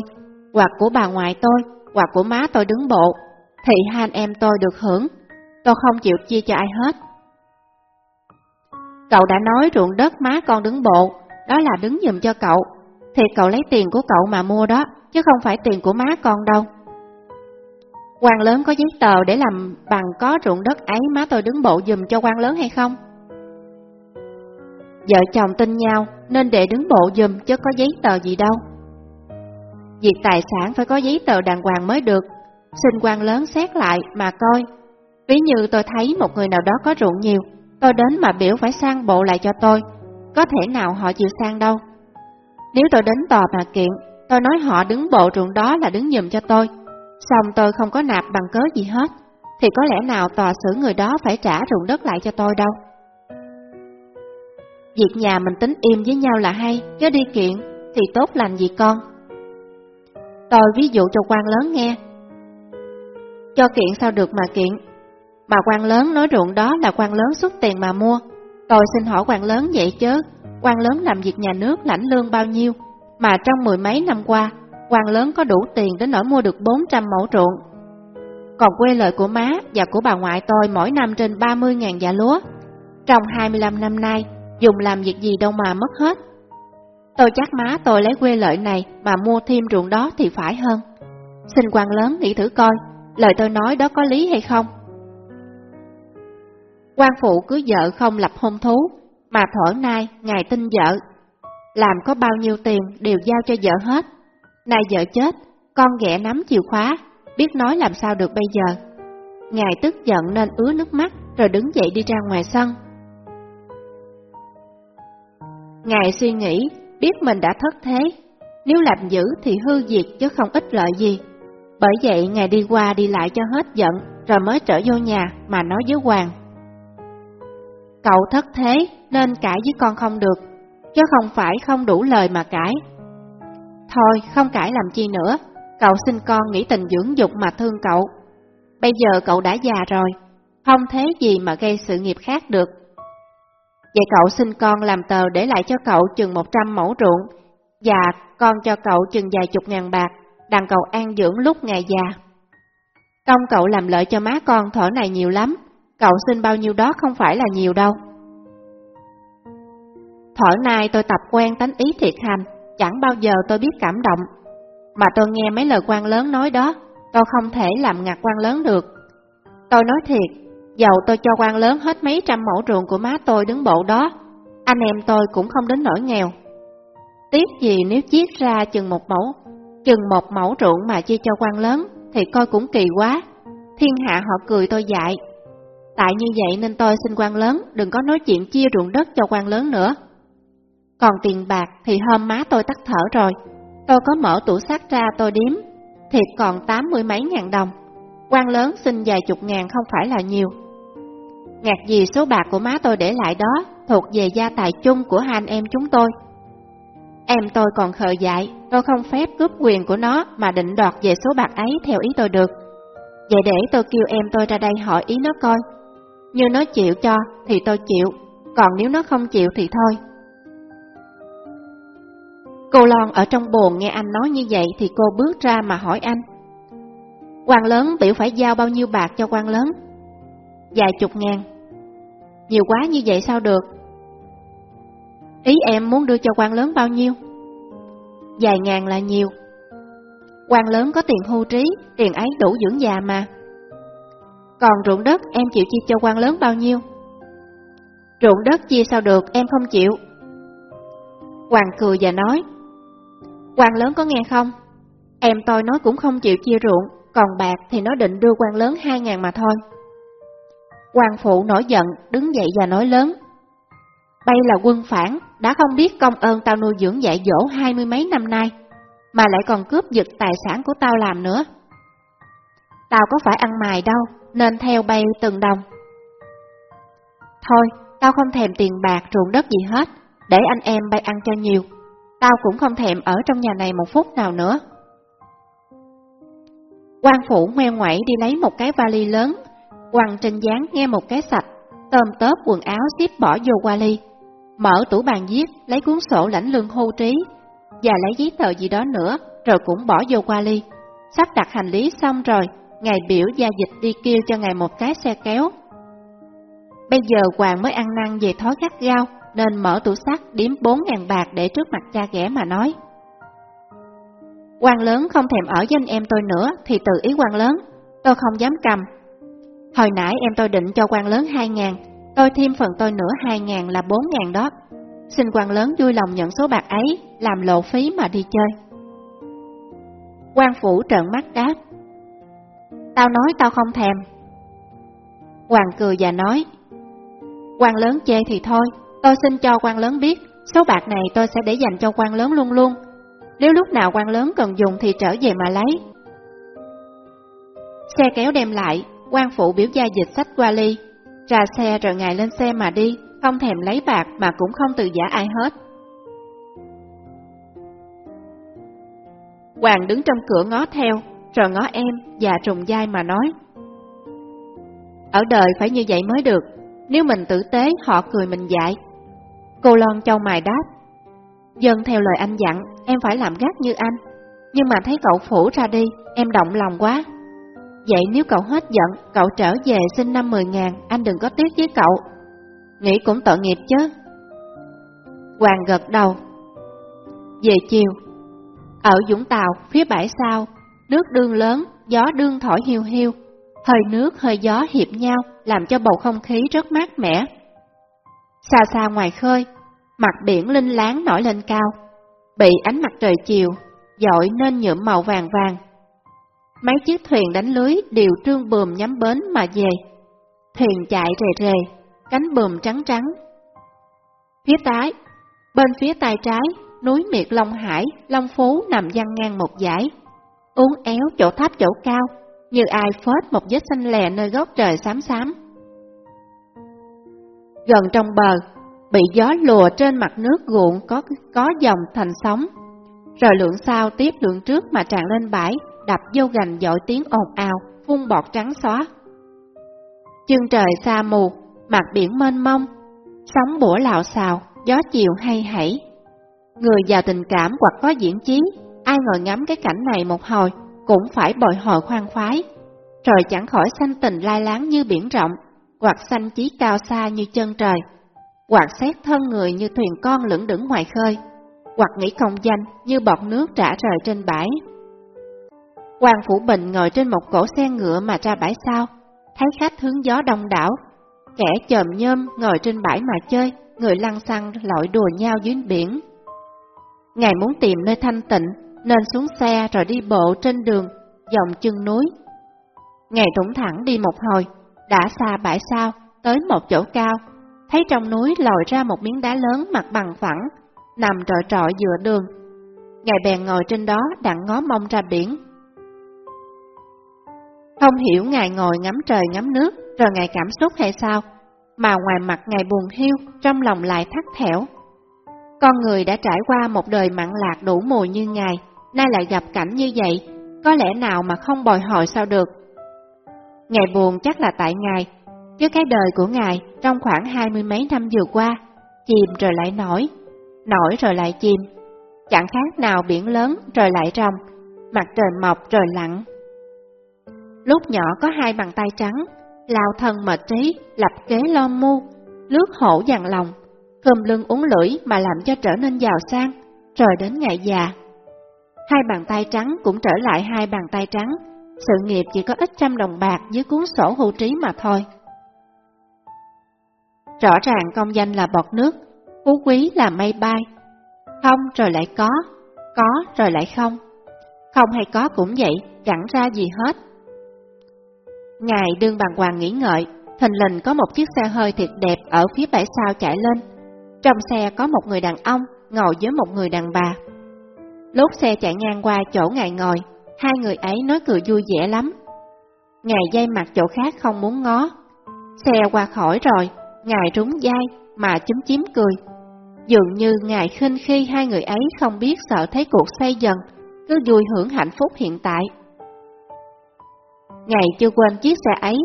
hoặc của bà ngoại tôi, hoặc của má tôi đứng bộ, thì hai anh em tôi được hưởng Tôi không chịu chia cho ai hết. Cậu đã nói ruộng đất má con đứng bộ, đó là đứng giùm cho cậu, thì cậu lấy tiền của cậu mà mua đó, chứ không phải tiền của má con đâu. quan lớn có giấy tờ để làm bằng có ruộng đất ấy má tôi đứng bộ dùm cho quan lớn hay không? Vợ chồng tin nhau nên để đứng bộ dùm chứ có giấy tờ gì đâu. Việc tài sản phải có giấy tờ đàng hoàng mới được, xin quan lớn xét lại mà coi Ví như tôi thấy một người nào đó có ruộng nhiều, tôi đến mà biểu phải sang bộ lại cho tôi, có thể nào họ chịu sang đâu. Nếu tôi đến tòa mà kiện, tôi nói họ đứng bộ ruộng đó là đứng giùm cho tôi, xong tôi không có nạp bằng cớ gì hết, thì có lẽ nào tòa xử người đó phải trả ruộng đất lại cho tôi đâu. Việc nhà mình tính im với nhau là hay, chứ đi kiện thì tốt lành gì con. Tôi ví dụ cho quan lớn nghe. Cho kiện sao được mà kiện, mà quan lớn nói ruộng đó là quan lớn xuất tiền mà mua. Tôi xin hỏi quan lớn vậy chứ, quan lớn làm việc nhà nước lãnh lương bao nhiêu, mà trong mười mấy năm qua, quan lớn có đủ tiền đến nỗi mua được 400 mẫu ruộng. Còn quê lợi của má và của bà ngoại tôi mỗi năm trên 30.000 dạ lúa. Trong 25 năm nay, dùng làm việc gì đâu mà mất hết. Tôi chắc má tôi lấy quê lợi này mà mua thêm ruộng đó thì phải hơn. Xin quan lớn nghĩ thử coi, lời tôi nói đó có lý hay không? Quan phụ cưới vợ không lập hôn thú, mà thổi nay ngài tin vợ. Làm có bao nhiêu tiền đều giao cho vợ hết. Nay vợ chết, con ghẻ nắm chìa khóa, biết nói làm sao được bây giờ. Ngài tức giận nên ứa nước mắt rồi đứng dậy đi ra ngoài sân. Ngài suy nghĩ, biết mình đã thất thế, nếu làm dữ thì hư diệt chứ không ích lợi gì. Bởi vậy Ngài đi qua đi lại cho hết giận rồi mới trở vô nhà mà nói với Hoàng. Cậu thất thế nên cãi với con không được, chứ không phải không đủ lời mà cãi. Thôi, không cãi làm chi nữa, cậu xin con nghĩ tình dưỡng dục mà thương cậu. Bây giờ cậu đã già rồi, không thế gì mà gây sự nghiệp khác được. Vậy cậu xin con làm tờ để lại cho cậu chừng 100 mẫu ruộng, và con cho cậu chừng vài chục ngàn bạc, đàn cậu an dưỡng lúc ngày già. Công cậu làm lợi cho má con thở này nhiều lắm, Cậu xin bao nhiêu đó không phải là nhiều đâu. Thở nay tôi tập quen tánh ý thiệt hành, chẳng bao giờ tôi biết cảm động. Mà tôi nghe mấy lời quan lớn nói đó, tôi không thể làm ngặt quan lớn được. Tôi nói thiệt, dầu tôi cho quan lớn hết mấy trăm mẫu ruộng của má tôi đứng bộ đó, anh em tôi cũng không đến nỗi nghèo. Tiếc gì nếu chiết ra chừng một mẫu, chừng một mẫu ruộng mà chia cho quan lớn, thì coi cũng kỳ quá. Thiên hạ họ cười tôi dạy. Tại như vậy nên tôi xin quan lớn đừng có nói chuyện chia ruộng đất cho quan lớn nữa. Còn tiền bạc thì hôm má tôi tắt thở rồi, tôi có mở tủ sắt ra tôi đếm, thiệt còn tám mươi mấy ngàn đồng. quan lớn xin vài chục ngàn không phải là nhiều. Ngạc gì số bạc của má tôi để lại đó thuộc về gia tài chung của hai anh em chúng tôi. Em tôi còn khờ dại, tôi không phép cướp quyền của nó mà định đoạt về số bạc ấy theo ý tôi được. Vậy để tôi kêu em tôi ra đây hỏi ý nó coi. Như nó chịu cho thì tôi chịu, còn nếu nó không chịu thì thôi. Cô Lon ở trong bồn nghe anh nói như vậy thì cô bước ra mà hỏi anh. quan lớn biểu phải giao bao nhiêu bạc cho quan lớn? Vài chục ngàn. Nhiều quá như vậy sao được? Ý em muốn đưa cho quan lớn bao nhiêu? Vài ngàn là nhiều. quan lớn có tiền hưu trí, tiền ấy đủ dưỡng già mà. Còn ruộng đất em chịu chia cho quan lớn bao nhiêu? Ruộng đất chia sao được, em không chịu. Hoàng cười và nói, quan lớn có nghe không? Em tôi nói cũng không chịu chia ruộng, còn bạc thì nó định đưa quan lớn hai ngàn mà thôi. quan phụ nổi giận, đứng dậy và nói lớn. đây là quân phản, đã không biết công ơn tao nuôi dưỡng dạy dỗ hai mươi mấy năm nay, mà lại còn cướp giật tài sản của tao làm nữa. Tao có phải ăn mài đâu, nên theo bay từng đồng. Thôi, tao không thèm tiền bạc ruộng đất gì hết, để anh em bay ăn cho nhiều. Tao cũng không thèm ở trong nhà này một phút nào nữa. quan phủ ngoe ngoẩy đi lấy một cái vali lớn, quăng trên dáng nghe một cái sạch, tôm tớp quần áo xếp bỏ vô vali, mở tủ bàn viết, lấy cuốn sổ lãnh lương hô trí, và lấy giấy tờ gì đó nữa, rồi cũng bỏ vô vali. Sắp đặt hành lý xong rồi, ngày biểu gia dịch đi kêu cho ngài một cái xe kéo. Bây giờ Hoàng mới ăn năn về thói gắt gao, nên mở tủ sắt điếm bốn ngàn bạc để trước mặt cha ghẻ mà nói. quan lớn không thèm ở với anh em tôi nữa thì tự ý quan lớn, tôi không dám cầm. Hồi nãy em tôi định cho quan lớn hai ngàn, tôi thêm phần tôi nữa hai ngàn là bốn ngàn đó. Xin quan lớn vui lòng nhận số bạc ấy, làm lộ phí mà đi chơi. quan phủ trợn mắt đáp. Tao nói tao không thèm. Hoàng cười và nói, quan lớn chê thì thôi, Tôi xin cho quan lớn biết, số bạc này tôi sẽ để dành cho quan lớn luôn luôn. Nếu lúc nào quan lớn cần dùng thì trở về mà lấy. Xe kéo đem lại, quan phụ biểu gia dịch sách qua ly, ra xe rồi ngài lên xe mà đi, không thèm lấy bạc mà cũng không từ giả ai hết. Hoàng đứng trong cửa ngó theo, rồi ngó em và trùng dai mà nói. Ở đời phải như vậy mới được, nếu mình tử tế họ cười mình dạy, Cô Lon châu mài đáp. Dân theo lời anh dặn, em phải làm gác như anh. Nhưng mà thấy cậu phủ ra đi, em động lòng quá. Vậy nếu cậu hết giận, cậu trở về xin năm mười ngàn, anh đừng có tiếc với cậu. Nghĩ cũng tội nghiệp chứ. Hoàng gật đầu. Về chiều, ở Dũng Tàu, phía bãi sau, nước đương lớn, gió đương thổi hiu hiu, hơi nước hơi gió hiệp nhau làm cho bầu không khí rất mát mẻ. Xa xa ngoài khơi, mặt biển linh láng nổi lên cao, bị ánh mặt trời chiều, dội nên nhuộm màu vàng vàng. Mấy chiếc thuyền đánh lưới đều trương bùm nhắm bến mà về. Thuyền chạy rề rề, cánh bùm trắng trắng. Phía tái, bên phía tay trái, núi miệt Long Hải, Long Phú nằm dăng ngang một dải. Uốn éo chỗ thấp chỗ cao, như ai phết một vết xanh lè nơi góc trời xám xám gần trong bờ, bị gió lùa trên mặt nước ruộng có có dòng thành sóng. Rồi lượng sau tiếp lượng trước mà tràn lên bãi, đập vô gành dội tiếng ồn ào, phun bọt trắng xóa. Chân trời xa mù, mặt biển mênh mông, sóng bủa lạo xào, gió chiều hay hãy. Người giàu tình cảm hoặc có diễn chí, ai ngồi ngắm cái cảnh này một hồi, cũng phải bồi hồi khoan khoái, rồi chẳng khỏi xanh tình lai láng như biển rộng, hoặc xanh chí cao xa như chân trời. hoặc xét thân người như thuyền con lững đững ngoài khơi, hoặc nghĩ công danh như bọt nước trả rời trên bãi. Hoàng Phủ Bình ngồi trên một cổ xe ngựa mà ra bãi sao, thấy khách hướng gió đông đảo, kẻ chồm nhôm ngồi trên bãi mà chơi, người lăn xăng lội đùa nhau dưới biển. Ngài muốn tìm nơi thanh tịnh, nên xuống xe rồi đi bộ trên đường, dòng chân núi. Ngài thủng thẳng đi một hồi, đã xa bãi sao tới một chỗ cao, thấy trong núi lòi ra một miếng đá lớn mặt bằng phẳng, nằm trọi trọi giữa đường. Ngài bèn ngồi trên đó đặng ngó mông ra biển. Không hiểu Ngài ngồi ngắm trời ngắm nước, rồi Ngài cảm xúc hay sao, mà ngoài mặt Ngài buồn hiu, trong lòng lại thắt thẻo. Con người đã trải qua một đời mặn lạc đủ mùi như Ngài, nay lại gặp cảnh như vậy, có lẽ nào mà không bồi hồi sao được. Ngài buồn chắc là tại Ngài, chứ cái đời của Ngài trong khoảng hai mươi mấy năm vừa qua, chìm rồi lại nổi, nổi rồi lại chìm, chẳng khác nào biển lớn rồi lại rồng, mặt trời mọc rồi lặn. Lúc nhỏ có hai bàn tay trắng, lao thân mệt trí, lập kế lo mu, lướt hổ dằn lòng, cơm lưng uống lưỡi mà làm cho trở nên giàu sang, rồi đến ngày già. Hai bàn tay trắng cũng trở lại hai bàn tay trắng, sự nghiệp chỉ có ít trăm đồng bạc dưới cuốn sổ hưu trí mà thôi. Rõ ràng công danh là bọt nước, phú quý là mây bay, không rồi lại có, có rồi lại không. Không hay có cũng vậy, chẳng ra gì hết. Ngài đương bàn hoàng nghĩ ngợi, thình lình có một chiếc xe hơi thiệt đẹp ở phía bãi sau chạy lên. Trong xe có một người đàn ông ngồi với một người đàn bà. Lốt xe chạy ngang qua chỗ ngài ngồi, hai người ấy nói cười vui vẻ lắm. Ngài dây mặt chỗ khác không muốn ngó. Xe qua khỏi rồi, ngài rúng dai mà chúm chím cười. Dường như ngài khinh khi hai người ấy không biết sợ thấy cuộc xoay dần, cứ vui hưởng hạnh phúc hiện tại. Ngài chưa quên chiếc xe ấy,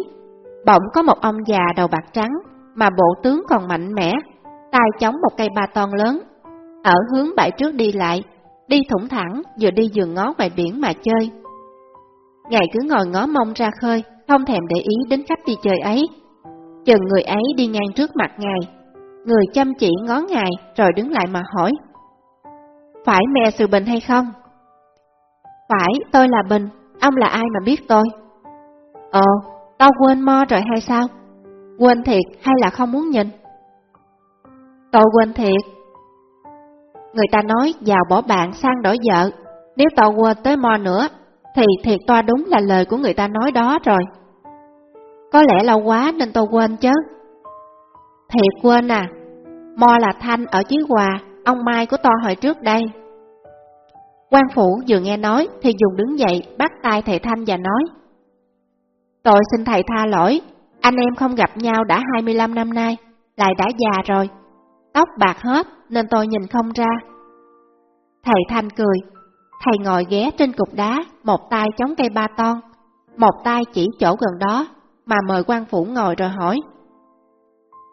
bỗng có một ông già đầu bạc trắng, mà bộ tướng còn mạnh mẽ, tay chống một cây ba ton lớn, ở hướng bãi trước đi lại, đi thủng thẳng, vừa đi vừa ngó ngoài biển mà chơi. Ngài cứ ngồi ngó mông ra khơi, không thèm để ý đến khách đi chơi ấy. Chừng người ấy đi ngang trước mặt Ngài, người chăm chỉ ngó Ngài rồi đứng lại mà hỏi. Phải mẹ sự bình hay không? Phải, tôi là Bình, ông là ai mà biết tôi? Ồ, tao quên mo rồi hay sao? Quên thiệt hay là không muốn nhìn? Tôi quên thiệt. Người ta nói giàu bỏ bạn sang đổi vợ, nếu tao quên tới mo nữa, thì thiệt toa đúng là lời của người ta nói đó rồi. Có lẽ lâu quá nên tôi quên chứ. Thiệt quên à, mo là Thanh ở Chí Hòa, ông Mai của to hồi trước đây. quan phủ vừa nghe nói thì dùng đứng dậy bắt tay thầy Thanh và nói Tôi xin thầy tha lỗi, anh em không gặp nhau đã 25 năm nay, lại đã già rồi. Tóc bạc hết nên tôi nhìn không ra. Thầy Thanh cười, thầy ngồi ghé trên cục đá, một tay chống cây ba ton, một tay chỉ chỗ gần đó, mà mời quan phủ ngồi rồi hỏi.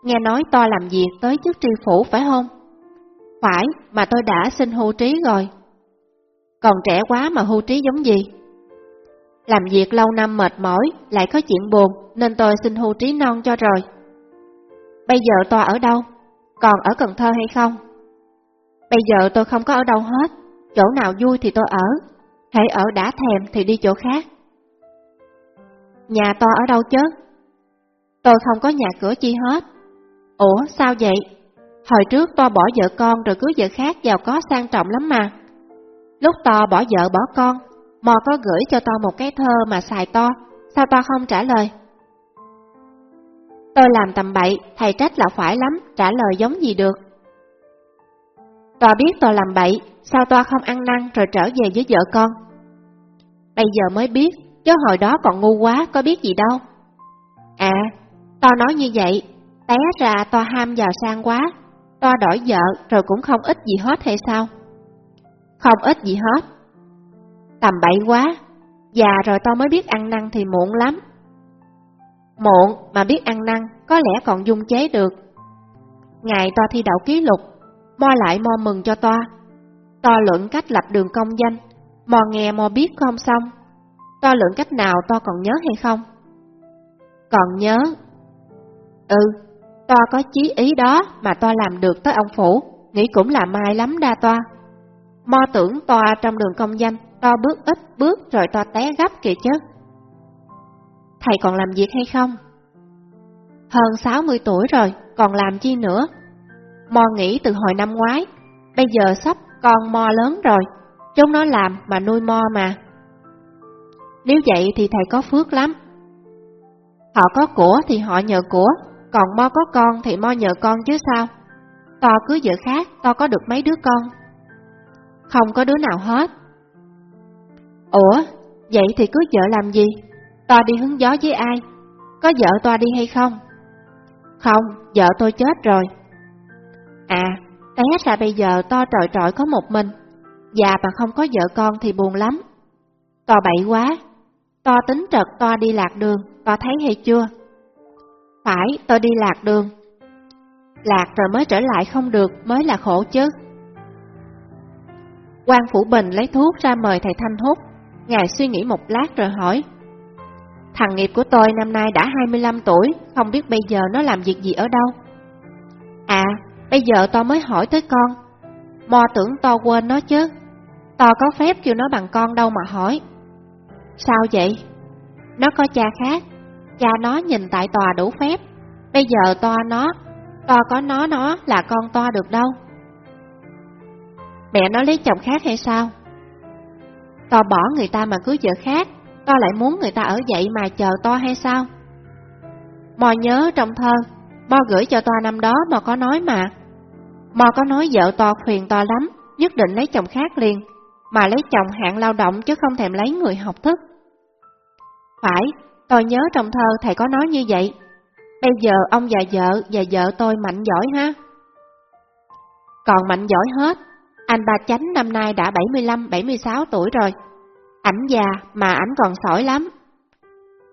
Nghe nói to làm việc tới chức tri phủ phải không? Phải, mà tôi đã xin hưu trí rồi. Còn trẻ quá mà hưu trí giống gì? Làm việc lâu năm mệt mỏi, lại có chuyện buồn, nên tôi xin hưu trí non cho rồi. Bây giờ tôi ở đâu? Còn ở Cần Thơ hay không? Bây giờ tôi không có ở đâu hết, chỗ nào vui thì tôi ở, hãy ở đã thèm thì đi chỗ khác. Nhà to ở đâu chứ? Tôi không có nhà cửa chi hết. Ủa sao vậy? Hồi trước to bỏ vợ con rồi cưới vợ khác giàu có sang trọng lắm mà. Lúc to bỏ vợ bỏ con, Mò có gửi cho to một cái thơ mà xài to, sao to không trả lời? Tôi làm tầm bậy, thầy trách là phải lắm, trả lời giống gì được. Tòa biết tòa làm bậy, sao tòa không ăn năn rồi trở về với vợ con? Bây giờ mới biết, chứ hồi đó còn ngu quá, có biết gì đâu. À, tòa nói như vậy, té ra tòa ham giàu sang quá, tòa đổi vợ rồi cũng không ít gì hết hay sao? Không ít gì hết, Tầm bậy quá, già rồi tao mới biết ăn năn thì muộn lắm. Muộn mà biết ăn năn, có lẽ còn dung chế được. Ngày to thi đậu ký lục, mo lại mo mừng cho toa. To luận cách lập đường công danh, mò nghe mò biết không xong. To luận cách nào to còn nhớ hay không? Còn nhớ. Ừ, Toa có chí ý đó mà toa làm được tới ông phủ, nghĩ cũng là mai lắm đa toa. Mo tưởng toa trong đường công danh, toa bước ít bước rồi toa té gấp kìa chứ. Thầy còn làm việc hay không? Hơn 60 tuổi rồi, còn làm chi nữa? Mo nghĩ từ hồi năm ngoái, bây giờ sắp con Mo lớn rồi, chúng nó làm mà nuôi Mo mà. Nếu vậy thì thầy có phước lắm. Họ có của thì họ nhờ của, còn Mo có con thì Mo nhờ con chứ sao? To cứ vợ khác, to có được mấy đứa con? Không có đứa nào hết. Ủa, vậy thì cứ vợ làm gì? To đi hứng gió với ai? Có vợ to đi hay không? Không, vợ tôi chết rồi. À, té ra bây giờ to trọi trọi có một mình, già mà không có vợ con thì buồn lắm. To bậy quá, to tính trật to đi lạc đường, to thấy hay chưa? Phải, tôi đi lạc đường. Lạc rồi mới trở lại không được mới là khổ chứ. quan Phủ Bình lấy thuốc ra mời thầy Thanh hút. Ngài suy nghĩ một lát rồi hỏi. Thằng nghiệp của tôi năm nay đã 25 tuổi, không biết bây giờ nó làm việc gì ở đâu. À, bây giờ to mới hỏi tới con. Mò tưởng to quên nó chứ. To có phép kêu nó bằng con đâu mà hỏi. Sao vậy? Nó có cha khác, cha nó nhìn tại tòa đủ phép. Bây giờ to nó, to có nó nó là con to được đâu. Mẹ nó lấy chồng khác hay sao? To bỏ người ta mà cưới vợ khác, to lại muốn người ta ở vậy mà chờ to hay sao? Mò nhớ trong thơ, Mo gửi cho to năm đó mà có nói mà. Mò có nói vợ to khuyền to lắm, nhất định lấy chồng khác liền, mà lấy chồng hạng lao động chứ không thèm lấy người học thức. Phải, tôi nhớ trong thơ thầy có nói như vậy. Bây giờ ông và vợ và vợ tôi mạnh giỏi ha. Còn mạnh giỏi hết, anh ba chánh năm nay đã 75-76 tuổi rồi. Ảnh già mà ảnh còn sỏi lắm.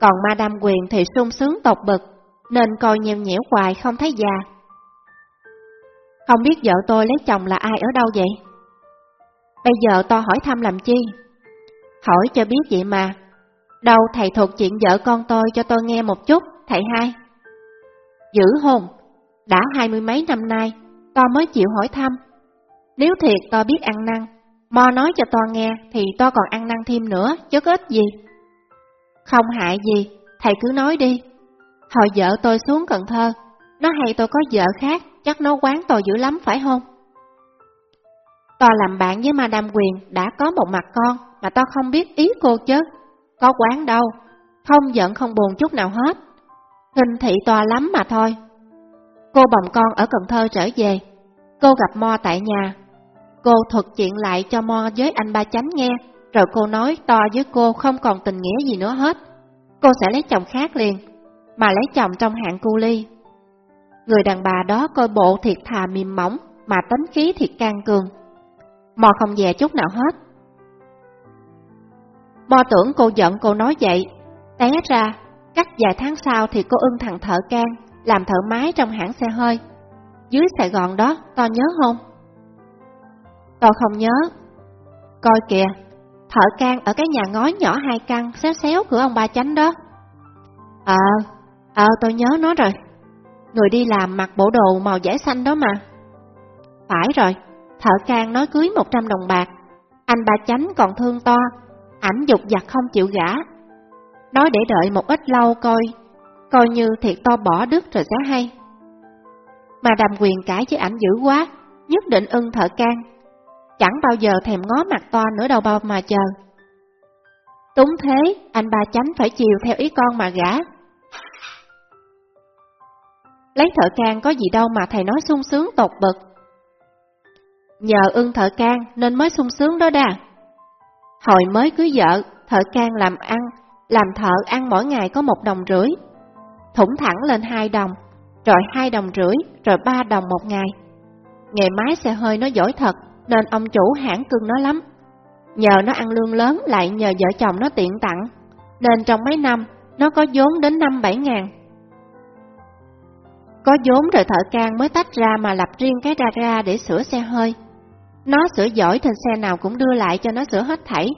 Còn Madame Quyền thì sung sướng tột bực, nên coi nhèo nhẽo hoài không thấy già. Không biết vợ tôi lấy chồng là ai ở đâu vậy? Bây giờ tôi hỏi thăm làm chi? Hỏi cho biết vậy mà. Đâu thầy thuộc chuyện vợ con tôi cho tôi nghe một chút, thầy hai. Giữ hồn, đã hai mươi mấy năm nay, tôi mới chịu hỏi thăm. Nếu thiệt tôi biết ăn năn, Mo nói cho tôi nghe thì tôi còn ăn năn thêm nữa, chứ có ích gì. Không hại gì, thầy cứ nói đi. Hồi vợ tôi xuống Cần Thơ, nó hay tôi có vợ khác, chắc nó quán tòa dữ lắm phải không? To làm bạn với Madame Quyền đã có một mặt con mà To không biết ý cô chứ. Có quán đâu, không giận không buồn chút nào hết. Hình thị tòa lắm mà thôi. Cô bồng con ở Cần Thơ trở về, cô gặp Mo tại nhà. Cô thuật chuyện lại cho Mo với anh ba chánh nghe, rồi cô nói to với cô không còn tình nghĩa gì nữa hết. Cô sẽ lấy chồng khác liền, mà lấy chồng trong hạng cu ly. Người đàn bà đó coi bộ thiệt thà mềm mỏng, mà tính khí thiệt can cường. Mò không dè chút nào hết. Mò tưởng cô giận cô nói vậy, té ra, cách vài tháng sau thì cô ưng thằng thợ can, làm thợ máy trong hãng xe hơi. Dưới Sài Gòn đó, to nhớ không? Tôi không nhớ. Coi kìa, thợ can ở cái nhà ngói nhỏ hai căn, xéo xéo cửa ông ba chánh đó. Ờ, ờ tôi nhớ nó rồi. Người đi làm mặc bộ đồ màu giải xanh đó mà. Phải rồi, thợ can nói cưới 100 đồng bạc. Anh bà chánh còn thương to, ảnh dục giặt không chịu gả. Nói để đợi một ít lâu coi, coi như thiệt to bỏ đứt rồi sẽ hay. Mà đàm quyền cãi với ảnh dữ quá, nhất định ưng thợ can. Chẳng bao giờ thèm ngó mặt to nữa đâu bao mà chờ. Túng thế, anh bà chánh phải chiều theo ý con mà gả. Lấy thợ can có gì đâu mà thầy nói sung sướng tột bực. Nhờ ưng thợ can nên mới sung sướng đó đà. Hồi mới cưới vợ, thợ can làm ăn, làm thợ ăn mỗi ngày có một đồng rưỡi. Thủng thẳng lên hai đồng, rồi hai đồng rưỡi, rồi ba đồng một ngày. ngày máy xe hơi nó giỏi thật, nên ông chủ hãng cưng nó lắm. Nhờ nó ăn lương lớn lại nhờ vợ chồng nó tiện tặng, nên trong mấy năm nó có vốn đến năm bảy ngàn. Có vốn rồi thợ can mới tách ra mà lập riêng cái ra ra để sửa xe hơi. Nó sửa giỏi thì xe nào cũng đưa lại cho nó sửa hết thảy.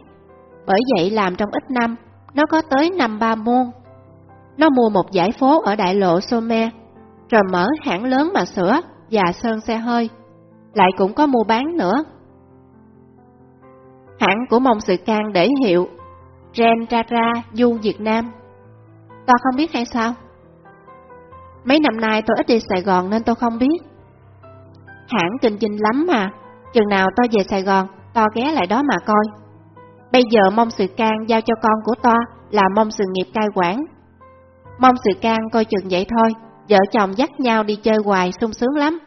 Bởi vậy làm trong ít năm, nó có tới năm ba môn. Nó mua một giải phố ở đại lộ Somer, rồi mở hãng lớn mà sửa và sơn xe hơi, lại cũng có mua bán nữa. Hãng của Mông Sự Can để hiệu Ren Rara Du Việt Nam. Ta không biết hay sao? Mấy năm nay tôi ít đi Sài Gòn nên tôi không biết. Hãng kinh doanh lắm mà, chừng nào tôi về Sài Gòn, to ghé lại đó mà coi. Bây giờ mong sự can giao cho con của to là mong sự nghiệp cai quản. Mong sự can coi chừng vậy thôi, vợ chồng dắt nhau đi chơi hoài sung sướng lắm.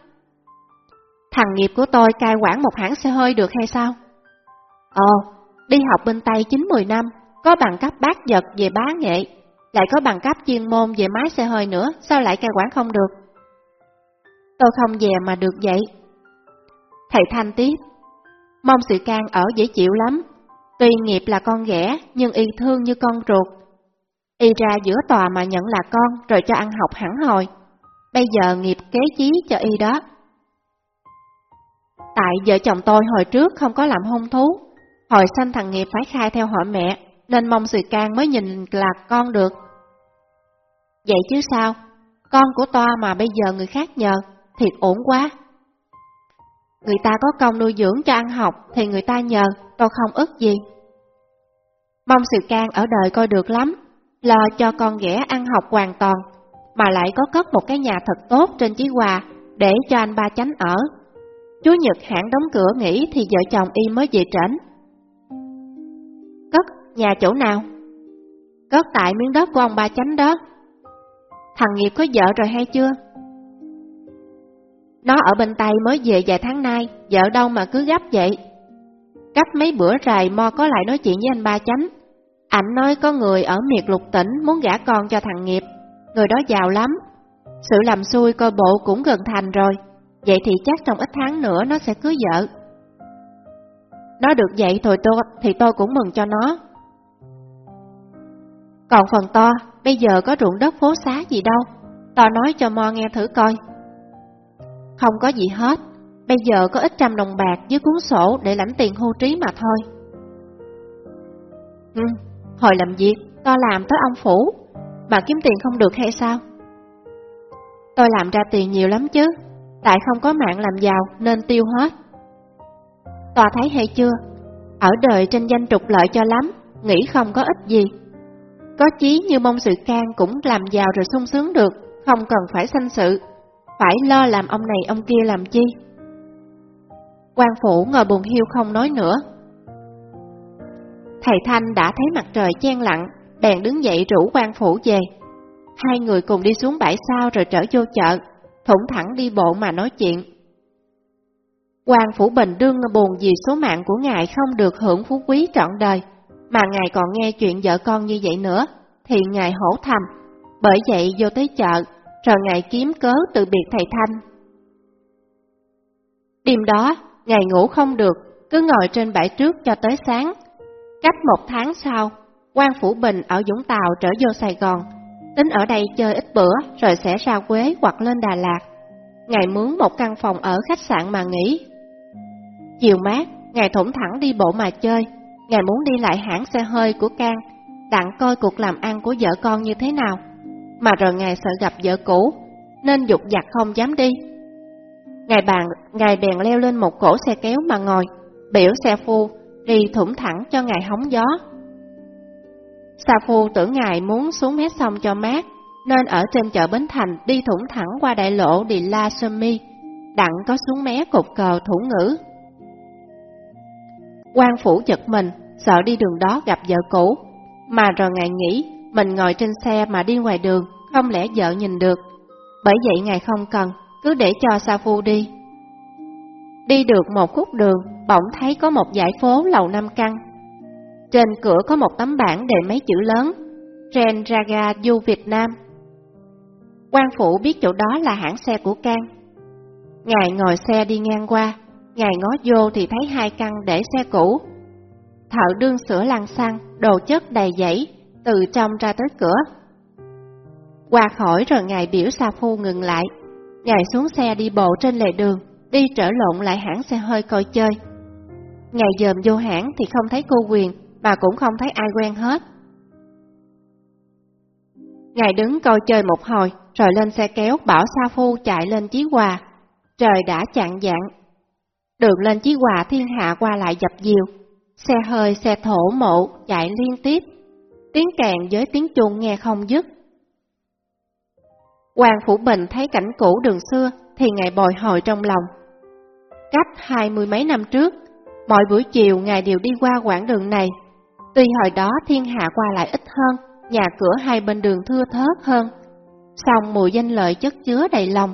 Thằng nghiệp của tôi cai quản một hãng xe hơi được hay sao? Ồ, đi học bên Tây 9-10 năm, có bằng cấp bác giật về bá nghệ, lại có bằng cấp chuyên môn về máy xe hơi nữa, sao lại cai quản không được? Tôi không về mà được vậy. Thầy Thanh tiếp, mong sự can ở dễ chịu lắm, tuy nghiệp là con ghẻ nhưng y thương như con ruột. Y ra giữa tòa mà nhận là con rồi cho ăn học hẳn hồi, bây giờ nghiệp kế chí cho y đó. Tại vợ chồng tôi hồi trước không có làm hôn thú, hồi sanh thằng nghiệp phải khai theo họ mẹ, nên mong sự can mới nhìn là con được. Vậy chứ sao, con của toa mà bây giờ người khác nhờ, thiệt ổn quá. Người ta có công nuôi dưỡng cho ăn học thì người ta nhờ, tôi không ức gì. Mong sự can ở đời coi được lắm, lo cho con ghẻ ăn học hoàn toàn, mà lại có cất một cái nhà thật tốt trên Chí Hòa để cho anh ba chánh ở. Chú Nhật hãng đóng cửa nghỉ thì vợ chồng y mới về trển. Cất nhà chỗ nào? Cất tại miếng đất của ông ba chánh đó. Thằng Nghiệp có vợ rồi hay chưa? Nó ở bên Tây mới về vài tháng nay, vợ đâu mà cứ gấp vậy. Cách mấy bữa rày Mo có lại nói chuyện với anh ba chánh. Ảnh nói có người ở miệt lục tỉnh muốn gả con cho thằng Nghiệp, người đó giàu lắm. Sự làm xui coi bộ cũng gần thành rồi, vậy thì chắc trong ít tháng nữa nó sẽ cưới vợ. Nó được vậy thôi tôi thì tôi cũng mừng cho nó. Còn phần to, bây giờ có ruộng đất phố xá gì đâu, tao nói cho Mo nghe thử coi. Không có gì hết, bây giờ có ít trăm đồng bạc với cuốn sổ để lãnh tiền hưu trí mà thôi. Ừ, hồi làm việc, tao làm tới ông phủ, mà kiếm tiền không được hay sao? Tôi làm ra tiền nhiều lắm chứ, tại không có mạng làm giàu nên tiêu hết. Tòa thấy hay chưa? Ở đời tranh danh trục lợi cho lắm, nghĩ không có ích gì. Có chí như mong sự can cũng làm giàu rồi sung sướng được, không cần phải sanh sự, phải lo làm ông này ông kia làm chi. quan phủ ngồi buồn hiu không nói nữa. Thầy Thanh đã thấy mặt trời chen lặng, bèn đứng dậy rủ quan phủ về. Hai người cùng đi xuống bãi sao rồi trở vô chợ, thủng thẳng đi bộ mà nói chuyện. Quan Phủ Bình đương buồn vì số mạng của ngài không được hưởng phú quý trọn đời, mà ngài còn nghe chuyện vợ con như vậy nữa, thì ngài hổ thầm, bởi vậy vô tới chợ, rồi ngài kiếm cớ từ biệt thầy Thanh. Đêm đó, ngài ngủ không được, cứ ngồi trên bãi trước cho tới sáng. Cách một tháng sau, quan Phủ Bình ở Dũng Tàu trở vô Sài Gòn, tính ở đây chơi ít bữa rồi sẽ ra Quế hoặc lên Đà Lạt. Ngài mướn một căn phòng ở khách sạn mà nghỉ, Chiều mát, Ngài thủng thẳng đi bộ mà chơi, Ngài muốn đi lại hãng xe hơi của Can, đặng coi cuộc làm ăn của vợ con như thế nào. Mà rồi Ngài sợ gặp vợ cũ, nên dục dặt không dám đi. Ngài bàn, Ngài bèn leo lên một cổ xe kéo mà ngồi, biểu xe phu, đi thủng thẳng cho Ngài hóng gió. Sa phu tưởng Ngài muốn xuống mé sông cho mát, nên ở trên chợ Bến Thành đi thủng thẳng qua đại lộ đi La Sơn Mi, đặng có xuống mé cột cờ thủ ngữ quan phủ giật mình, sợ đi đường đó gặp vợ cũ. Mà rồi ngài nghĩ, mình ngồi trên xe mà đi ngoài đường, không lẽ vợ nhìn được. Bởi vậy ngài không cần, cứ để cho Sa Phu đi. Đi được một khúc đường, bỗng thấy có một dãy phố lầu năm căn. Trên cửa có một tấm bảng đề mấy chữ lớn, Ren Raga Du Việt Nam. quan phủ biết chỗ đó là hãng xe của Can. Ngài ngồi xe đi ngang qua, Ngài ngó vô thì thấy hai căn để xe cũ. Thợ đương sửa lăng xăng, đồ chất đầy dãy, từ trong ra tới cửa. Qua khỏi rồi ngài biểu Sa Phu ngừng lại. Ngài xuống xe đi bộ trên lề đường, đi trở lộn lại hãng xe hơi coi chơi. Ngài dòm vô hãng thì không thấy cô quyền, mà cũng không thấy ai quen hết. Ngài đứng coi chơi một hồi, rồi lên xe kéo bảo Sa Phu chạy lên Chí Hòa. Trời đã chạng dạng. Đường lên Chí Hòa thiên hạ qua lại dập dìu. Xe hơi, xe thổ mộ chạy liên tiếp. Tiếng kèn với tiếng chuông nghe không dứt. Hoàng Phủ Bình thấy cảnh cũ đường xưa thì ngài bồi hồi trong lòng. Cách hai mươi mấy năm trước, mọi buổi chiều ngài đều đi qua quãng đường này. Tuy hồi đó thiên hạ qua lại ít hơn, nhà cửa hai bên đường thưa thớt hơn, song mùi danh lợi chất chứa đầy lòng.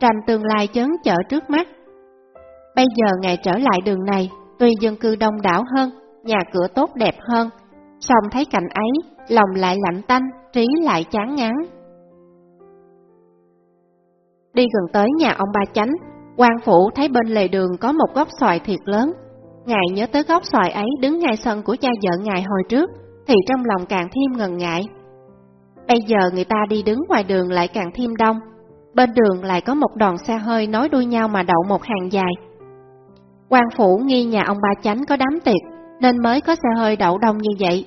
Tranh tương lai chớn chở trước mắt. Bây giờ ngài trở lại đường này, tuy dân cư đông đảo hơn, nhà cửa tốt đẹp hơn, song thấy cảnh ấy, lòng lại lạnh tanh, trí lại chán ngán. Đi gần tới nhà ông ba chánh, quan phủ thấy bên lề đường có một gốc xoài thiệt lớn. Ngài nhớ tới gốc xoài ấy đứng ngay sân của cha vợ ngài hồi trước, thì trong lòng càng thêm ngần ngại. Bây giờ người ta đi đứng ngoài đường lại càng thêm đông, bên đường lại có một đoàn xe hơi nối đuôi nhau mà đậu một hàng dài quan phủ nghi nhà ông ba chánh có đám tiệc, nên mới có xe hơi đậu đông như vậy.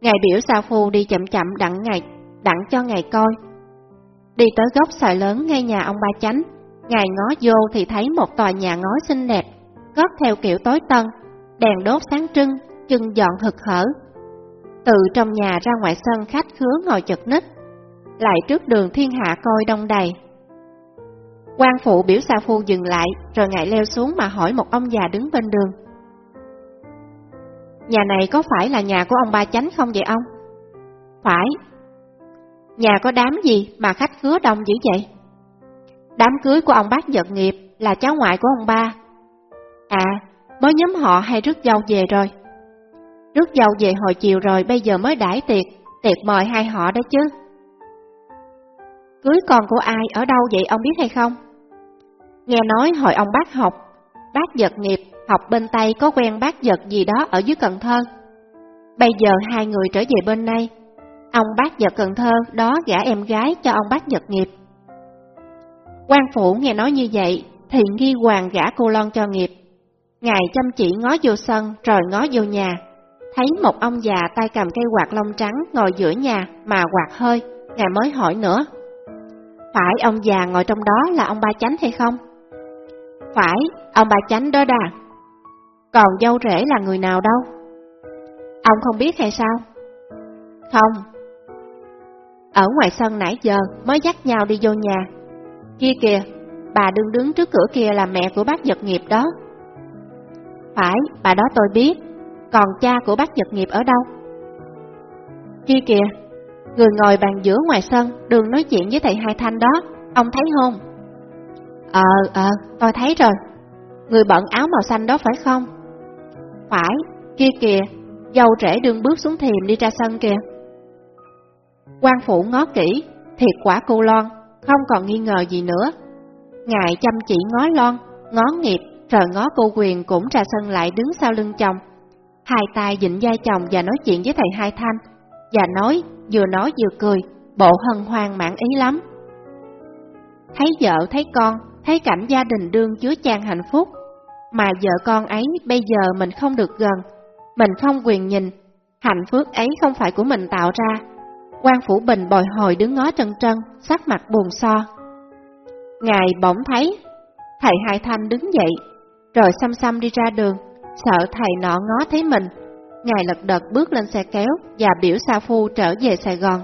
Ngài biểu sa phu đi chậm chậm đặng ngày, đặng cho ngài coi. Đi tới góc xoài lớn ngay nhà ông ba chánh, ngài ngó vô thì thấy một tòa nhà ngói xinh đẹp, gót theo kiểu tối tân, đèn đốt sáng trưng, chân dọn hực hở, từ trong nhà ra ngoài sân khách khứa ngồi chật ních, lại trước đường thiên hạ coi đông đầy quan phụ biểu sa phu dừng lại, rồi ngại leo xuống mà hỏi một ông già đứng bên đường. Nhà này có phải là nhà của ông ba chánh không vậy ông? Phải. Nhà có đám gì mà khách khứa đông dữ vậy? Đám cưới của ông bác giật nghiệp là cháu ngoại của ông ba. À, mới nhóm họ hay rước dâu về rồi. Rước dâu về hồi chiều rồi bây giờ mới đãi tiệc, tiệc mời hai họ đó chứ. Cưới con của ai ở đâu vậy ông biết hay không? Nghe nói hồi ông bác học, bác giật nghiệp, học bên tay có quen bác giật gì đó ở dưới Cần Thơ. Bây giờ hai người trở về bên đây, ông bác giật Cần Thơ đó gả em gái cho ông bác giật nghiệp. quan phủ nghe nói như vậy thì nghi hoàng gả cô Lon cho nghiệp. Ngài chăm chỉ ngó vô sân rồi ngó vô nhà, thấy một ông già tay cầm cây quạt lông trắng ngồi giữa nhà mà quạt hơi, ngài mới hỏi nữa. Phải ông già ngồi trong đó là ông ba chánh hay không? Phải, ông bà chánh đó đà. Còn dâu rể là người nào đâu? Ông không biết hay sao? Không. Ở ngoài sân nãy giờ mới dắt nhau đi vô nhà. Kia kìa, bà đương đứng trước cửa kia là mẹ của bác giật nghiệp đó. Phải, bà đó tôi biết, còn cha của bác giật nghiệp ở đâu? Kia kìa, người ngồi bàn giữa ngoài sân, đường nói chuyện với thầy Hai Thanh đó, ông thấy không? Ờ, ờ, tôi thấy rồi. Người bận áo màu xanh đó phải không? Phải, kia kìa, dâu trễ đương bước xuống thềm đi ra sân kìa. quan phủ ngó kỹ, thiệt quả cô Loan, không còn nghi ngờ gì nữa. Ngài chăm chỉ ngó Loan, ngó nghiệp, rồi ngó cô quyền cũng ra sân lại đứng sau lưng chồng. Hai tay dịnh vai chồng và nói chuyện với thầy Hai Thanh, và nói, vừa nói vừa cười, bộ hân hoan mãn ý lắm. Thấy vợ, thấy con, thấy cảnh gia đình đương chứa chan hạnh phúc, mà vợ con ấy bây giờ mình không được gần, mình không quyền nhìn, hạnh phúc ấy không phải của mình tạo ra. quan Phủ Bình bồi hồi đứng ngó trân trân, sắc mặt buồn so. Ngài bỗng thấy, thầy Hai Thanh đứng dậy, rồi xăm xăm đi ra đường, Sợ thầy nọ ngó thấy mình, Ngài lật đật bước lên xe kéo và biểu Sa Phu trở về Sài Gòn.